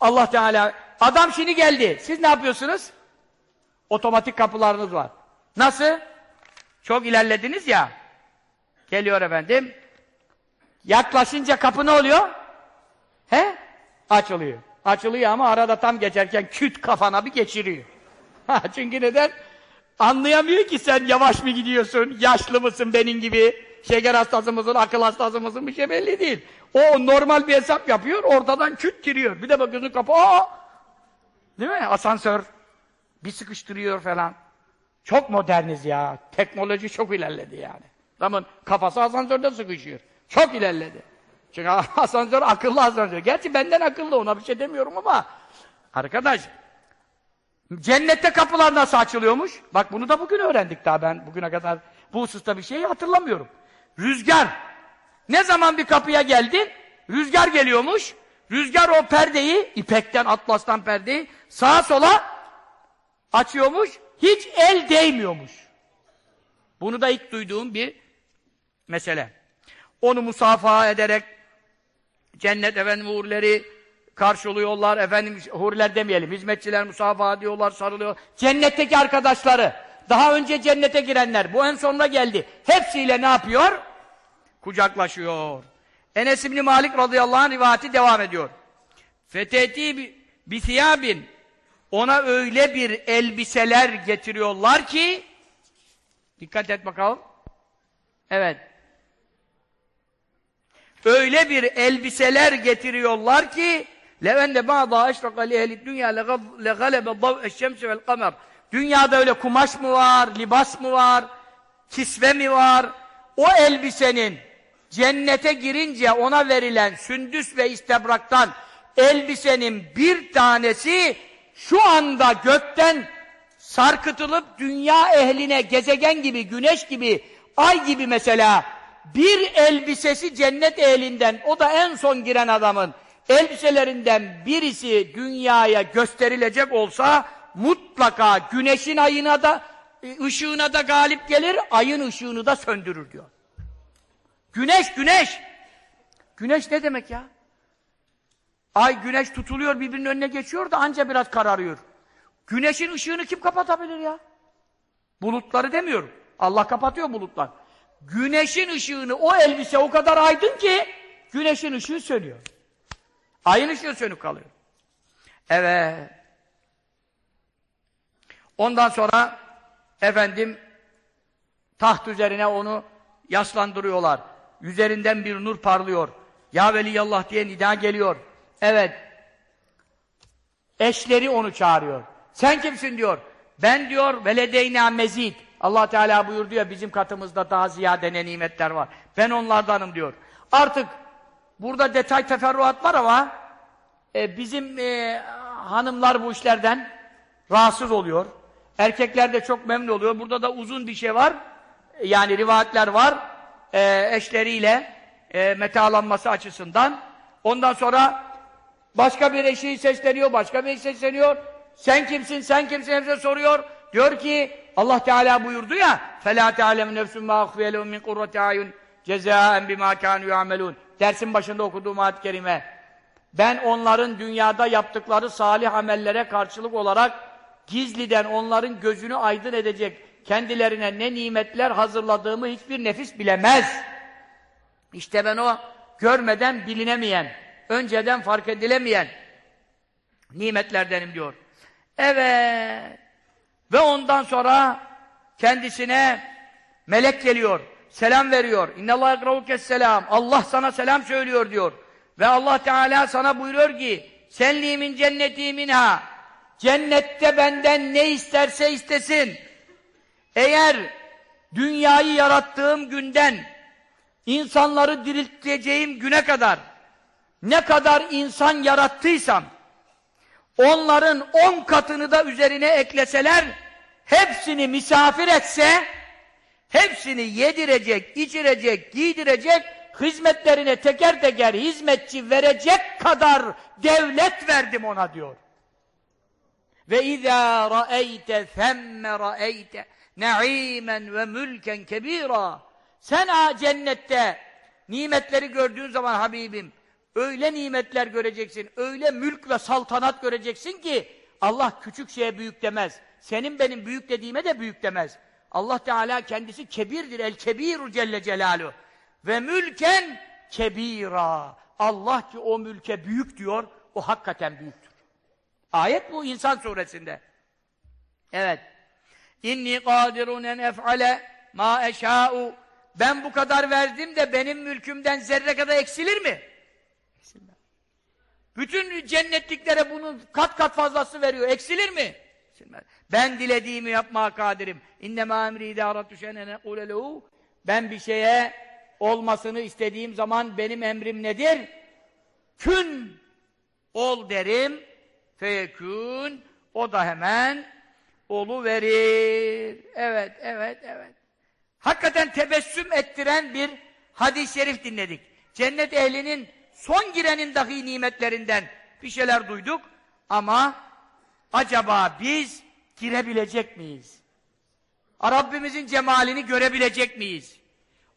Allah Teala adam şimdi geldi. Siz ne yapıyorsunuz? Otomatik kapılarınız var. Nasıl? Çok ilerlediniz ya. Geliyor efendim. Yaklaşınca kapı ne oluyor? He? Açılıyor. Açılıyor ama arada tam geçerken küt kafana bir geçiriyor. Çünkü neden? Anlayamıyor ki sen yavaş mı gidiyorsun, yaşlı mısın benim gibi, şeker hastası mısın, akıl hastası mısın bir şey belli değil. O normal bir hesap yapıyor, ortadan küt giriyor. Bir de bakıyorsun kapı, aa! Değil mi? Asansör. Bir sıkıştırıyor falan. Çok moderniz ya. Teknoloji çok ilerledi yani. Adamın kafası asansörde sıkışıyor. Çok ilerledi. Çünkü asansör akıllı asansör. Gerçi benden akıllı ona bir şey demiyorum ama arkadaş cennette kapılar nasıl açılıyormuş? Bak bunu da bugün öğrendik daha ben bugüne kadar bu hususta bir şeyi hatırlamıyorum. Rüzgar. Ne zaman bir kapıya geldin rüzgar geliyormuş. Rüzgar o perdeyi ipekten atlastan perdeyi sağa sola açıyormuş. Hiç el değmiyormuş. Bunu da ilk duyduğum bir mesele. Onu musafaha ederek cennet efendim hurileri karşılıyorlar, efendim huriler demeyelim, hizmetçiler musafaha diyorlar, sarılıyor. Cennetteki arkadaşları, daha önce cennete girenler, bu en sonuna geldi. Hepsiyle ne yapıyor? Kucaklaşıyor. Enes İbni Malik radıyallahu anh rivayeti devam ediyor. Feteti bisiyabin ona öyle bir elbiseler getiriyorlar ki dikkat et bakalım. Evet öyle bir elbiseler getiriyorlar ki levende ba'da eşraka li ehli dünya le galebe dav'e şemsi vel kamer dünyada öyle kumaş mı var, libas mı var, kisve mi var? O elbisenin cennete girince ona verilen sündüs ve istebraktan elbisenin bir tanesi şu anda gökten sarkıtılıp dünya ehline gezegen gibi, güneş gibi, ay gibi mesela bir elbisesi cennet ehlinden, o da en son giren adamın elbiselerinden birisi dünyaya gösterilecek olsa mutlaka güneşin ayına da ışığına da galip gelir, ayın ışığını da söndürür diyor. Güneş, güneş! Güneş ne demek ya? Ay güneş tutuluyor, birbirinin önüne geçiyor da anca biraz kararıyor. Güneşin ışığını kim kapatabilir ya? Bulutları demiyorum. Allah kapatıyor bulutlar. Güneşin ışığını, o elbise o kadar aydın ki güneşin ışığı sönüyor. Ayın ışığı sönük kalıyor. Evet. Ondan sonra efendim taht üzerine onu yaslandırıyorlar. Üzerinden bir nur parlıyor. Ya Veliyallah diye nida geliyor. Evet. Eşleri onu çağırıyor. Sen kimsin diyor. Ben diyor veledeyna mezid. Allah Teala buyurdu ya bizim katımızda daha ziyade ne nimetler var. Ben onlardanım diyor. Artık burada detay teferruat var ama e, bizim e, hanımlar bu işlerden rahatsız oluyor. Erkekler de çok memnun oluyor. Burada da uzun bir şey var. Yani rivayetler var. E, eşleriyle e, metalanması açısından. Ondan sonra başka bir eşi sesleniyor, başka bir eşi sesleniyor. Sen kimsin, sen kimsin hepsi soruyor. Diyor ki Allah Teala buyurdu ya فَلَا تَعْلَمُ نَفْسُمْ مَا اَخْفِيَ لَهُمْ مِنْ قُرَّةِ عَيُنْ جَزَاءً بِمَا كَانُوا يَعْمَلُونَ Dersin başında okuduğum ayet kerime ben onların dünyada yaptıkları salih amellere karşılık olarak gizliden onların gözünü aydın edecek kendilerine ne nimetler hazırladığımı hiçbir nefis bilemez. İşte ben o görmeden bilinemeyen, önceden fark edilemeyen nimetlerdenim diyor. Evet. Ve ondan sonra kendisine melek geliyor. Selam veriyor. İnnallâhe ekravukes selam. Allah sana selam söylüyor diyor. Ve Allah Teala sana buyuruyor ki senlimin cenneti minha cennette benden ne isterse istesin. Eğer dünyayı yarattığım günden insanları dirilteceğim güne kadar ne kadar insan yarattıysam onların on katını da üzerine ekleseler hepsini misafir etse hepsini yedirecek, içirecek, giydirecek hizmetlerine teker teker hizmetçi verecek kadar devlet verdim ona diyor. Ve izâ ra'eyte themme ra'eyte na'imen ve mülken kebîrâ sen ha cennette nimetleri gördüğün zaman Habibim öyle nimetler göreceksin, öyle mülk ve saltanat göreceksin ki Allah küçük şeye büyük demez. Senin benim büyük dediğime de büyük demez. Allah Teala kendisi kebirdir. El kebiru celle celaluhu. Ve mülken kebira. Allah ki o mülke büyük diyor, o hakikaten büyüktür. Ayet bu İnsan suresinde. Evet. İnni kadirun en ef'ale ma eşâ'u ben bu kadar verdim de benim mülkümden zerre kadar eksilir mi? Bütün cennetliklere bunun kat kat fazlası veriyor. Eksilir mi? Ben dilediğimi yapmaya kadirim. İnnemâ emrî idâ rattüşenene kulelehu Ben bir şeye olmasını istediğim zaman benim emrim nedir? Kün ol derim. Feyekün o da hemen olu verir. Evet, evet, evet. Hakikaten tebessüm ettiren bir hadis-i şerif dinledik. Cennet ehlinin son girenin dahi nimetlerinden bir şeyler duyduk ama acaba biz girebilecek miyiz? Rabbimizin cemalini görebilecek miyiz?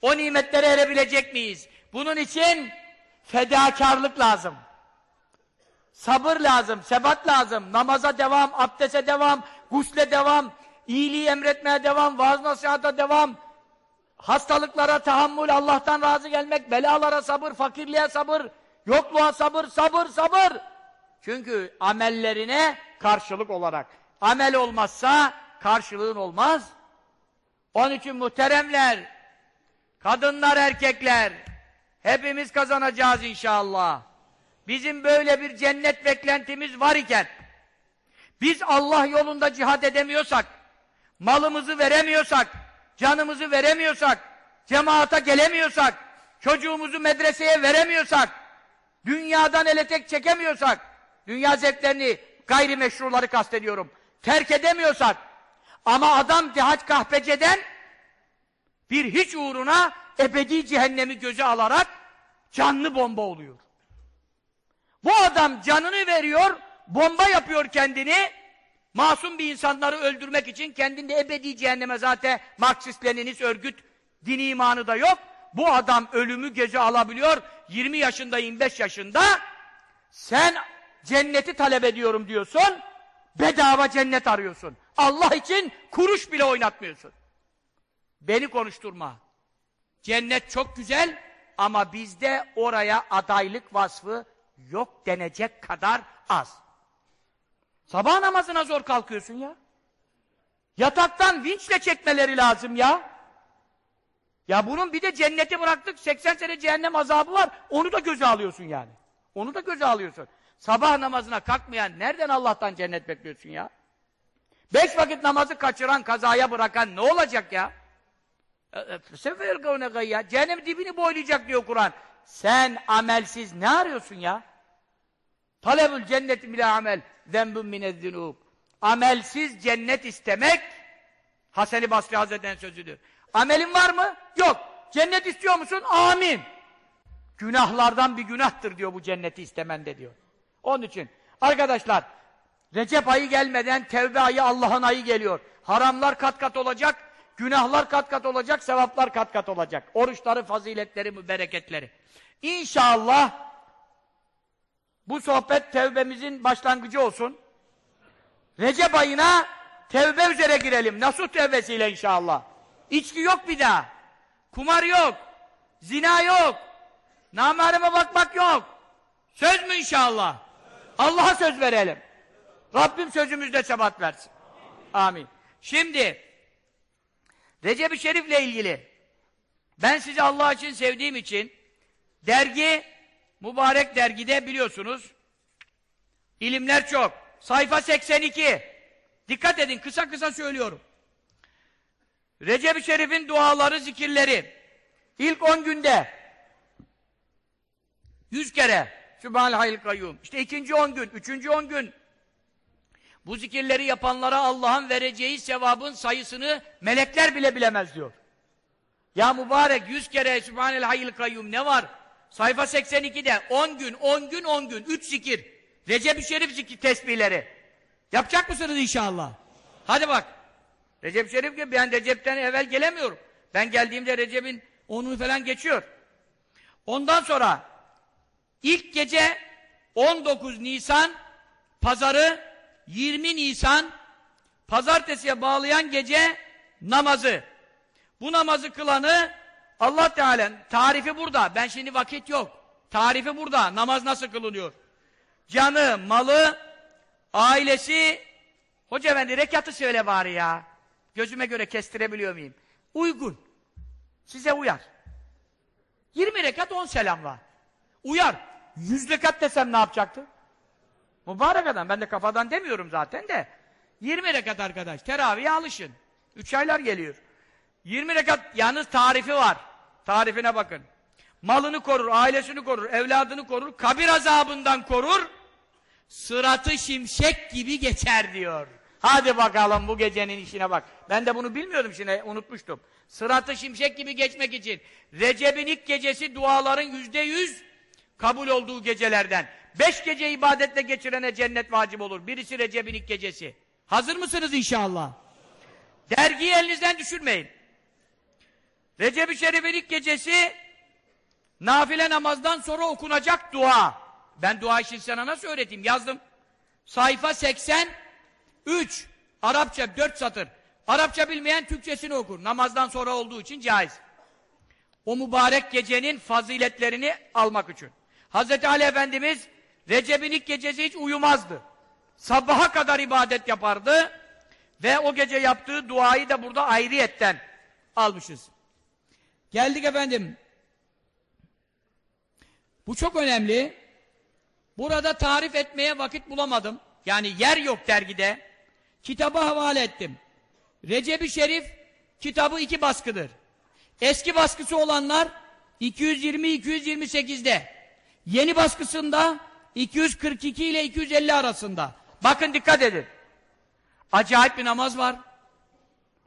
O nimetlere erebilecek miyiz? Bunun için fedakarlık lazım. Sabır lazım, sebat lazım, namaza devam, abdese devam, gusle devam, iyiliği emretmeye devam, vaaz nasihata devam, hastalıklara tahammül, Allah'tan razı gelmek, belalara sabır, fakirliğe sabır, yokluğa sabır, sabır, sabır. Çünkü amellerine karşılık olarak. Amel olmazsa karşılığın olmaz. Onun için muhteremler, kadınlar, erkekler, hepimiz kazanacağız inşallah. Bizim böyle bir cennet beklentimiz var iken, biz Allah yolunda cihad edemiyorsak, malımızı veremiyorsak, canımızı veremiyorsak, cemaata gelemiyorsak, çocuğumuzu medreseye veremiyorsak, dünyadan ele tek çekemiyorsak, dünya zevklerini, gayrimeşruları kastediyorum, terk edemiyorsak, ama adam dihaç kahpeceden bir hiç uğruna ebedi cehennemi göze alarak canlı bomba oluyor. Bu adam canını veriyor, bomba yapıyor kendini, masum bir insanları öldürmek için kendinde ebedi cehenneme zaten Marksist Leninist örgüt dini imanı da yok. Bu adam ölümü gece alabiliyor. 20 yaşında 25 yaşında sen cenneti talep ediyorum diyorsun. Bedava cennet arıyorsun. Allah için kuruş bile oynatmıyorsun. Beni konuşturma. Cennet çok güzel ama bizde oraya adaylık vasfı yok denecek kadar az. Sabah namazına zor kalkıyorsun ya. Yataktan vinçle çekmeleri lazım ya. Ya bunun bir de cenneti bıraktık 80 sene cehennem azabı var. Onu da göze alıyorsun yani. Onu da göze alıyorsun. Sabah namazına kalkmayan nereden Allah'tan cennet bekliyorsun ya? Beş vakit namazı kaçıran, kazaya bırakan ne olacak ya? Sefer kavne ya. Cehennem dibini boylayacak diyor Kur'an. Sen amelsiz ne arıyorsun ya? Talebül cenneti bile amel zembun minezzünûb. Amelsiz cennet istemek Hasan-ı Basri Hazretleri'nin sözüdür. Amelin var mı? Yok. Cennet istiyor musun? Amin. Günahlardan bir günahtır diyor bu cenneti istemende diyor. Onun için arkadaşlar Recep ayı gelmeden tevbe ayı Allah'ın ayı geliyor. Haramlar kat kat olacak, günahlar kat kat olacak, sevaplar kat kat olacak. Oruçları, faziletleri, bereketleri. İnşallah bu sohbet tevbemizin başlangıcı olsun. Recep ayına tevbe üzere girelim. Nasıl tevbesiyle inşallah. İçki yok bir daha. Kumar yok. Zina yok. Namarime bakmak yok. Söz mü inşallah? Allah'a söz verelim. Rabbim sözümüzde sebat versin. Amin. Şimdi Recep-i Şerif'le ilgili ben sizi Allah için sevdiğim için dergi mübarek dergide biliyorsunuz ilimler çok. Sayfa 82. Dikkat edin kısa kısa söylüyorum. Recep-i Şerif'in duaları, zikirleri ilk 10 günde 100 kere Sübhanal Hayyul Kayyum. İşte ikinci 10 gün, üçüncü 10 gün bu zikirleri yapanlara Allah'ın vereceği sevabın sayısını melekler bile bilemez diyor. Ya mübarek 100 kere Sübhanal Hayyul Kayyum ne var? Sayfa 82'de 10 gün, 10 gün, 10 gün, 3 zikir. Recep-i Şerif zikir tesbihleri. Yapacak mısınız inşallah? Hadi bak. Recep Şerif gibi ben Recep'ten evvel gelemiyorum. Ben geldiğimde Recep'in 10'unu falan geçiyor. Ondan sonra ilk gece 19 Nisan pazarı 20 Nisan pazartesiye bağlayan gece namazı. Bu namazı kılanı Allah Teala tarifi burada. Ben şimdi vakit yok. Tarifi burada. Namaz nasıl kılınıyor? Canı, malı, ailesi Hoca efendi rekatı söyle bari ya. Gözüme göre kestirebiliyor muyum? Uygun. Size uyar. 20 rekat 10 selam var. Uyar. 100 rekat desem ne yapacaktı? Mübarek adam. Ben de kafadan demiyorum zaten de. 20 rekat arkadaş. Teraviye alışın. 3 aylar geliyor. 20 rekat yalnız tarifi var. Tarifine bakın. Malını korur, ailesini korur, evladını korur, kabir azabından korur, sıratı şimşek gibi geçer diyor. Hadi bakalım bu gecenin işine bak. Ben de bunu bilmiyordum şimdi, unutmuştum. Sıratı şimşek gibi geçmek için Recep'in ilk gecesi duaların yüzde yüz kabul olduğu gecelerden. Beş gece ibadetle geçirene cennet vacip olur. Birisi Recep'in ilk gecesi. Hazır mısınız inşallah? Dergiyi elinizden düşürmeyin. Recep-i Şerif'in ilk gecesi nafile namazdan sonra okunacak dua. Ben dua işini sana nasıl öğreteyim? Yazdım. Sayfa 83. Arapça 4 satır. Arapça bilmeyen Türkçesini okur. Namazdan sonra olduğu için caiz. O mübarek gecenin faziletlerini almak için. Hz. Ali Efendimiz Recep'in ilk gecesi hiç uyumazdı. Sabaha kadar ibadet yapardı. Ve o gece yaptığı duayı da burada ayrıyetten almışız. Geldik efendim. Bu çok önemli. Burada tarif etmeye vakit bulamadım. Yani yer yok dergide. Kitabı havale ettim. Recep-i Şerif kitabı iki baskıdır. Eski baskısı olanlar 220-228'de. Yeni baskısında 242 ile 250 arasında. Bakın dikkat edin. Acayip bir namaz var.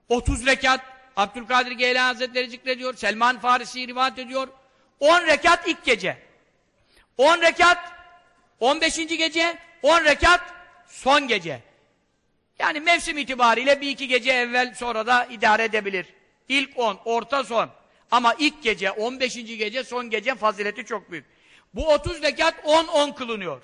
30 rekat. Abdülkadir Geylani Hazretleri zikrediyor. Selman Farisi rivayet ediyor. 10 rekat ilk gece. 10 rekat 15. gece. 10 rekat son gece. Yani mevsim itibariyle bir iki gece evvel sonra da idare edebilir. İlk 10, orta son. Ama ilk gece, 15. gece, son gece fazileti çok büyük. Bu 30 rekat 10-10 kılınıyor.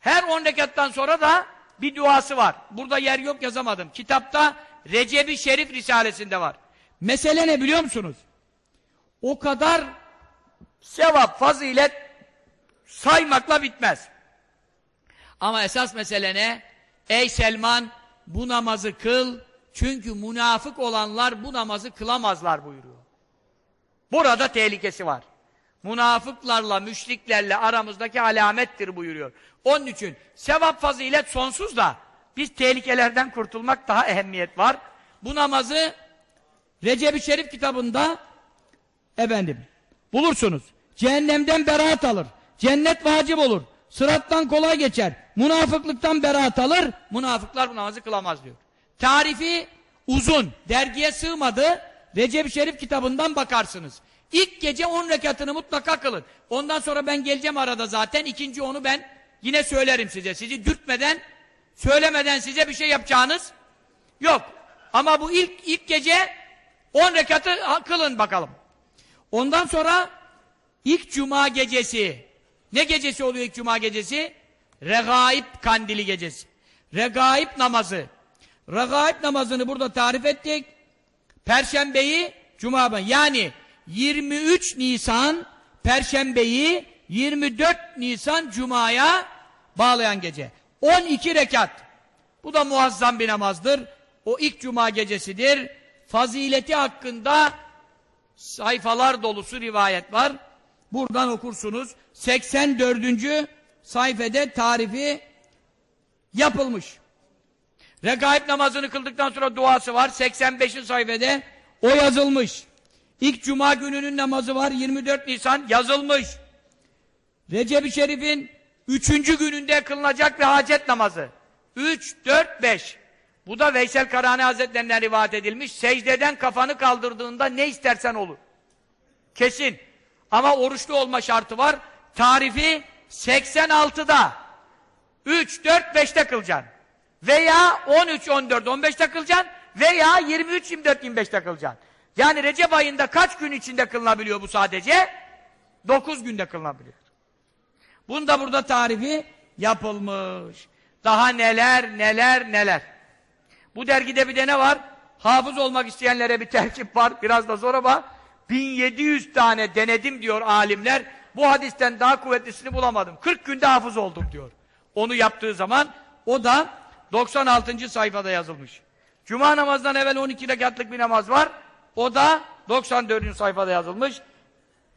Her 10 rekattan sonra da bir duası var. Burada yer yok yazamadım. Kitapta Recep-i Şerif Risalesinde var. Mesele ne biliyor musunuz? O kadar sevap, fazilet saymakla bitmez. Ama esas mesele ne? Ey Selman bu namazı kıl çünkü münafık olanlar bu namazı kılamazlar buyuruyor. Burada tehlikesi var. Münafıklarla, müşriklerle aramızdaki alamettir buyuruyor. Onun için sevap fazilet sonsuz da biz tehlikelerden kurtulmak daha ehemmiyet var. Bu namazı Recep-i Şerif kitabında efendim bulursunuz. Cehennemden beraat alır. Cennet vacip olur. Sırattan kolay geçer. Münafıklıktan beraat alır. Münafıklar bu namazı kılamaz diyor. Tarifi uzun. Dergiye sığmadı. Recep-i Şerif kitabından bakarsınız. İlk gece 10 rekatını mutlaka kılın. Ondan sonra ben geleceğim arada zaten. İkinci onu ben yine söylerim size. Sizi dürtmeden, söylemeden size bir şey yapacağınız yok. Ama bu ilk ilk gece 10 rekatı kılın bakalım. Ondan sonra ilk cuma gecesi. Ne gecesi oluyor ilk cuma gecesi? Regaib kandili gecesi. Regaib namazı. Regaib namazını burada tarif ettik. Perşembeyi cuma yani 23 Nisan Perşembeyi 24 Nisan Cuma'ya bağlayan gece. 12 rekat. Bu da muazzam bir namazdır. O ilk cuma gecesidir. Fazileti hakkında sayfalar dolusu rivayet var. Buradan okursunuz. 84. sayfede tarifi yapılmış. Regaib namazını kıldıktan sonra duası var. 85. sayfede o yazılmış. İlk cuma gününün namazı var 24 Nisan yazılmış. Recep-i Şerif'in 3. gününde kılınacak bir hacet namazı. 3, 4, 5. Bu da Veysel Karani Hazretlerinden rivayet edilmiş. Secdeden kafanı kaldırdığında ne istersen olur. Kesin. Ama oruçlu olma şartı var. Tarifi 86'da. 3, 4, 5'te kılacaksın. Veya 13, 14, 15'te kılacaksın. Veya 23, 24, 25'te kılacaksın. Yani Recep ayında kaç gün içinde kılınabiliyor bu sadece? 9 günde kılınabiliyor. Bunda burada tarifi yapılmış. Daha neler neler neler. Bu dergide bir de ne var? Hafız olmak isteyenlere bir terkip var. Biraz da zor ama 1700 tane denedim diyor alimler. Bu hadisten daha kuvvetlisini bulamadım. 40 günde hafız oldum diyor. Onu yaptığı zaman o da 96. sayfada yazılmış. Cuma namazından evvel 12 rekatlık bir namaz var. O da 94. sayfada yazılmış.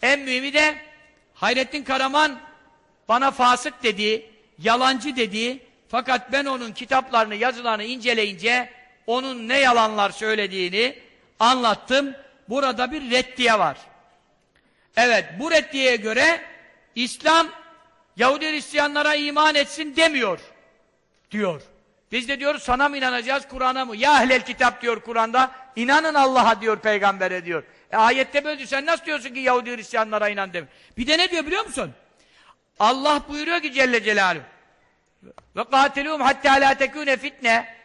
En mühimi de Hayrettin Karaman bana fasık dedi, yalancı dedi. Fakat ben onun kitaplarını, yazılarını inceleyince onun ne yalanlar söylediğini anlattım. Burada bir reddiye var. Evet, bu reddiyeye göre İslam Yahudi Hristiyanlara iman etsin demiyor. Diyor. Biz de diyoruz sana mı inanacağız, Kur'an'a mı? Ya ehlel kitap diyor Kur'an'da, inanın Allah'a diyor, peygambere diyor. E, ayette böyle diyor, sen nasıl diyorsun ki Yahudi Hristiyanlara inan demiyor. Bir de ne diyor biliyor musun? Allah buyuruyor ki Celle Celaluhu. Ve katilûhum hattâ lâ tekûne fitne.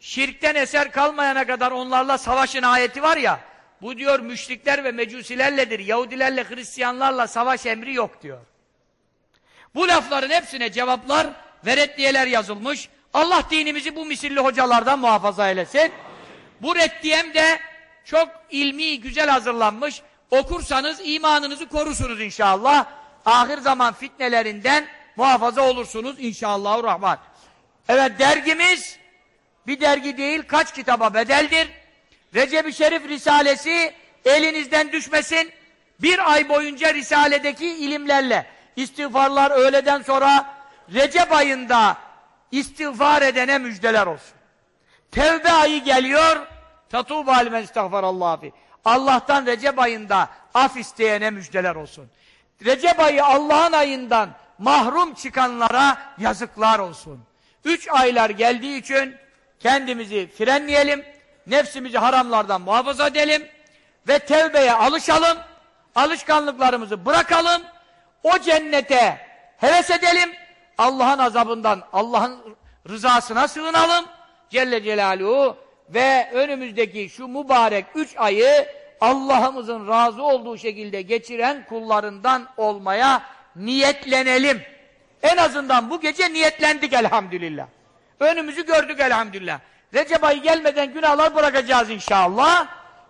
Şirkten eser kalmayana kadar onlarla savaşın ayeti var ya, bu diyor müşrikler ve mecusilerledir, Yahudilerle, Hristiyanlarla savaş emri yok diyor. Bu lafların hepsine cevaplar ve reddiyeler yazılmış. Allah dinimizi bu misilli hocalardan muhafaza eylesin. Bu reddiyem de çok ilmi, güzel hazırlanmış. Okursanız imanınızı korursunuz inşallah. Ahir zaman fitnelerinden muhafaza olursunuz inşallahurrahman. Evet dergimiz bir dergi değil kaç kitaba bedeldir. Recep-i Şerif Risalesi elinizden düşmesin. Bir ay boyunca Risale'deki ilimlerle istiğfarlar öğleden sonra Recep ayında istiğfar edene müjdeler olsun. Tevbe ayı geliyor. Tatûbâ limen istağfarallâhu fi. Allah'tan Recep ayında af isteyene müjdeler olsun. Recep ayı Allah'ın ayından mahrum çıkanlara yazıklar olsun. Üç aylar geldiği için kendimizi frenleyelim, nefsimizi haramlardan muhafaza edelim ve tevbeye alışalım, alışkanlıklarımızı bırakalım, o cennete heves edelim, Allah'ın azabından, Allah'ın rızasına sığınalım, Celle Celaluhu ve önümüzdeki şu mübarek üç ayı Allah'ımızın razı olduğu şekilde geçiren kullarından olmaya niyetlenelim. En azından bu gece niyetlendik elhamdülillah. Önümüzü gördük elhamdülillah. Recep ayı gelmeden günahlar bırakacağız inşallah.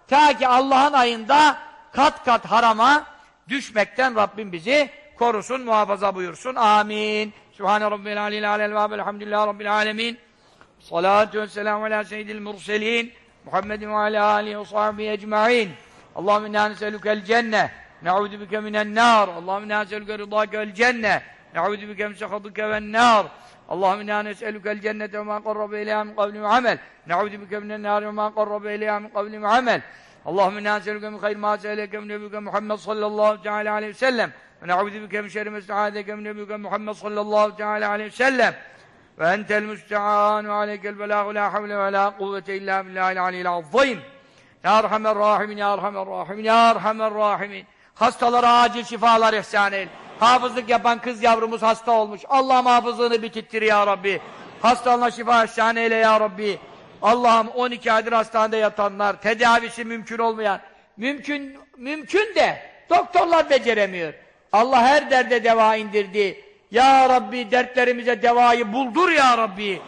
Ta ki Allah'ın ayında kat kat harama düşmekten Rabbim bizi korusun, muhafaza buyursun. Amin. Sübhane Rabbil Aleyhi Aleyhi ve Elhamdülillahi Rabbil Alemin. Salatu ve selamu ala seyyidil murselin. Muhammedin ve ala alihi ve sahbihi ecma'in. Allahümme inna neselükel cenne. Ne'udu bike minen nar. Allahümme inna neselüke rıdâke vel cenne. Ne'udu bike min sehatıke ven nar. Allahümme inna neselükel cennete ve ma qarrabe ileyha min kavli ve amel. Ne'udu bike minen nar ve ma qarrabe ileyha min kavli ve amel. Allahümme inna neselüke min hayr ma se'eleke min nebike Muhammed sallallahu teala aleyhi ve sellem. Ve ne'udu bike min şerri ve entel müsteanu aleykel belâhu la havle ve la kuvvete illâ billâhil aliyyil azzayim Ya Erhamer Rahimin, Ya Erhamer Rahimin, Ya Erhamer Rahimin Hastalara acil şifalar ihsan eyle. Hafızlık yapan kız yavrumuz hasta olmuş. Allah'ım hafızlığını bitittir Ya Rabbi. Hastalığına şifa ihsan eyle Ya Rabbi. Allah'ım 12 aydır hastanede yatanlar, tedavisi mümkün olmayan, mümkün mümkün de doktorlar beceremiyor. Allah her derde deva indirdi. Ya Rabbi dertlerimize devayı buldur Ya Rabbi.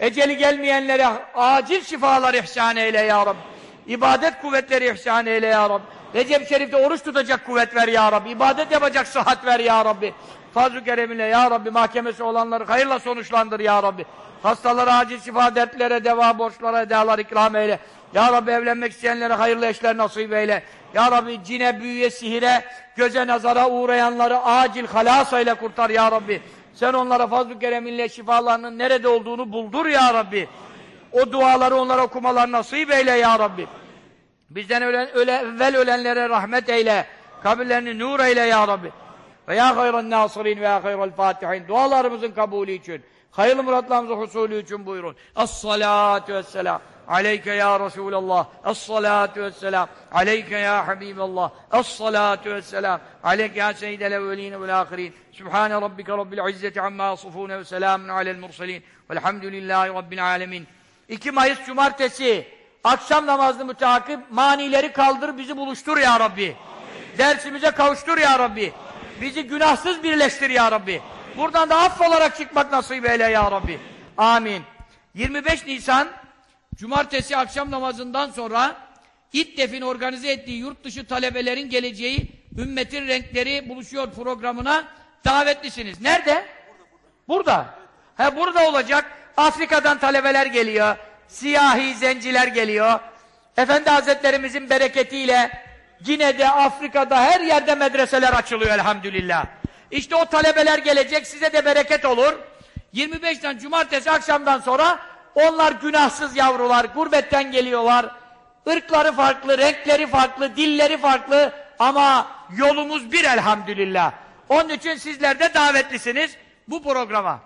Eceli gelmeyenlere acil şifalar ihsan eyle Ya Rabbi. İbadet kuvvetleri ihsan eyle Ya Rabbi. Recep Şerif'te oruç tutacak kuvvet ver Ya Rabbi. İbadet yapacak sıhhat ver Ya Rabbi. Fazl-ı Kerem'inle Ya Rabbi mahkemesi olanları hayırla sonuçlandır Ya Rabbi. Hastalara acil şifa, dertlere deva, borçlara edalar ikram eyle. Ya Rabbi evlenmek isteyenlere hayırlı eşler nasip eyle. Ya Rabbi cine, büyüye, sihire, göze nazara uğrayanları acil halas eyle kurtar Ya Rabbi. Sen onlara fazl-ı kereminle şifalarının nerede olduğunu buldur Ya Rabbi. O duaları onlara okumalar nasip eyle Ya Rabbi. Bizden ölen, öle, evvel ölenlere rahmet eyle. Kabirlerini nur eyle Ya Rabbi. Ve ya hayran nasirin ve ya hayral fatihin. Dualarımızın kabulü için, hayırlı muratlarımızın husulü için buyurun. Es-salatu vesselam. Aleyke ya Resulallah. Es-salatu vesselam. Aleyke ya Habiballah. Es-salatu vesselam. Aleyke ya seyyidel evveline vel ahirin. Sübhane rabbike rabbil izzeti amma yasifune ve selamun alel murselin. Velhamdülillahi rabbil alemin. 2 Mayıs Cumartesi akşam namazını müteakip manileri kaldır bizi buluştur ya Rabbi. Dersimize kavuştur ya Rabbi. Bizi günahsız birleştir ya Rabbi. Buradan da affolarak çıkmak nasip eyle ya Rabbi. Amin. 25 Nisan Cumartesi akşam namazından sonra İTDEF'in organize ettiği yurt dışı talebelerin geleceği Ümmetin Renkleri Buluşuyor programına davetlisiniz. nerede? Burada. He burada olacak. Afrika'dan talebeler geliyor. Siyahi zenciler geliyor. Efendi Hazretlerimizin bereketiyle Gine'de, Afrika'da her yerde medreseler açılıyor elhamdülillah. İşte o talebeler gelecek, size de bereket olur. 25'ten cumartesi akşamdan sonra onlar günahsız yavrular, gurbetten geliyorlar. Irkları farklı, renkleri farklı, dilleri farklı ama yolumuz bir elhamdülillah. Onun için sizler de davetlisiniz bu programa.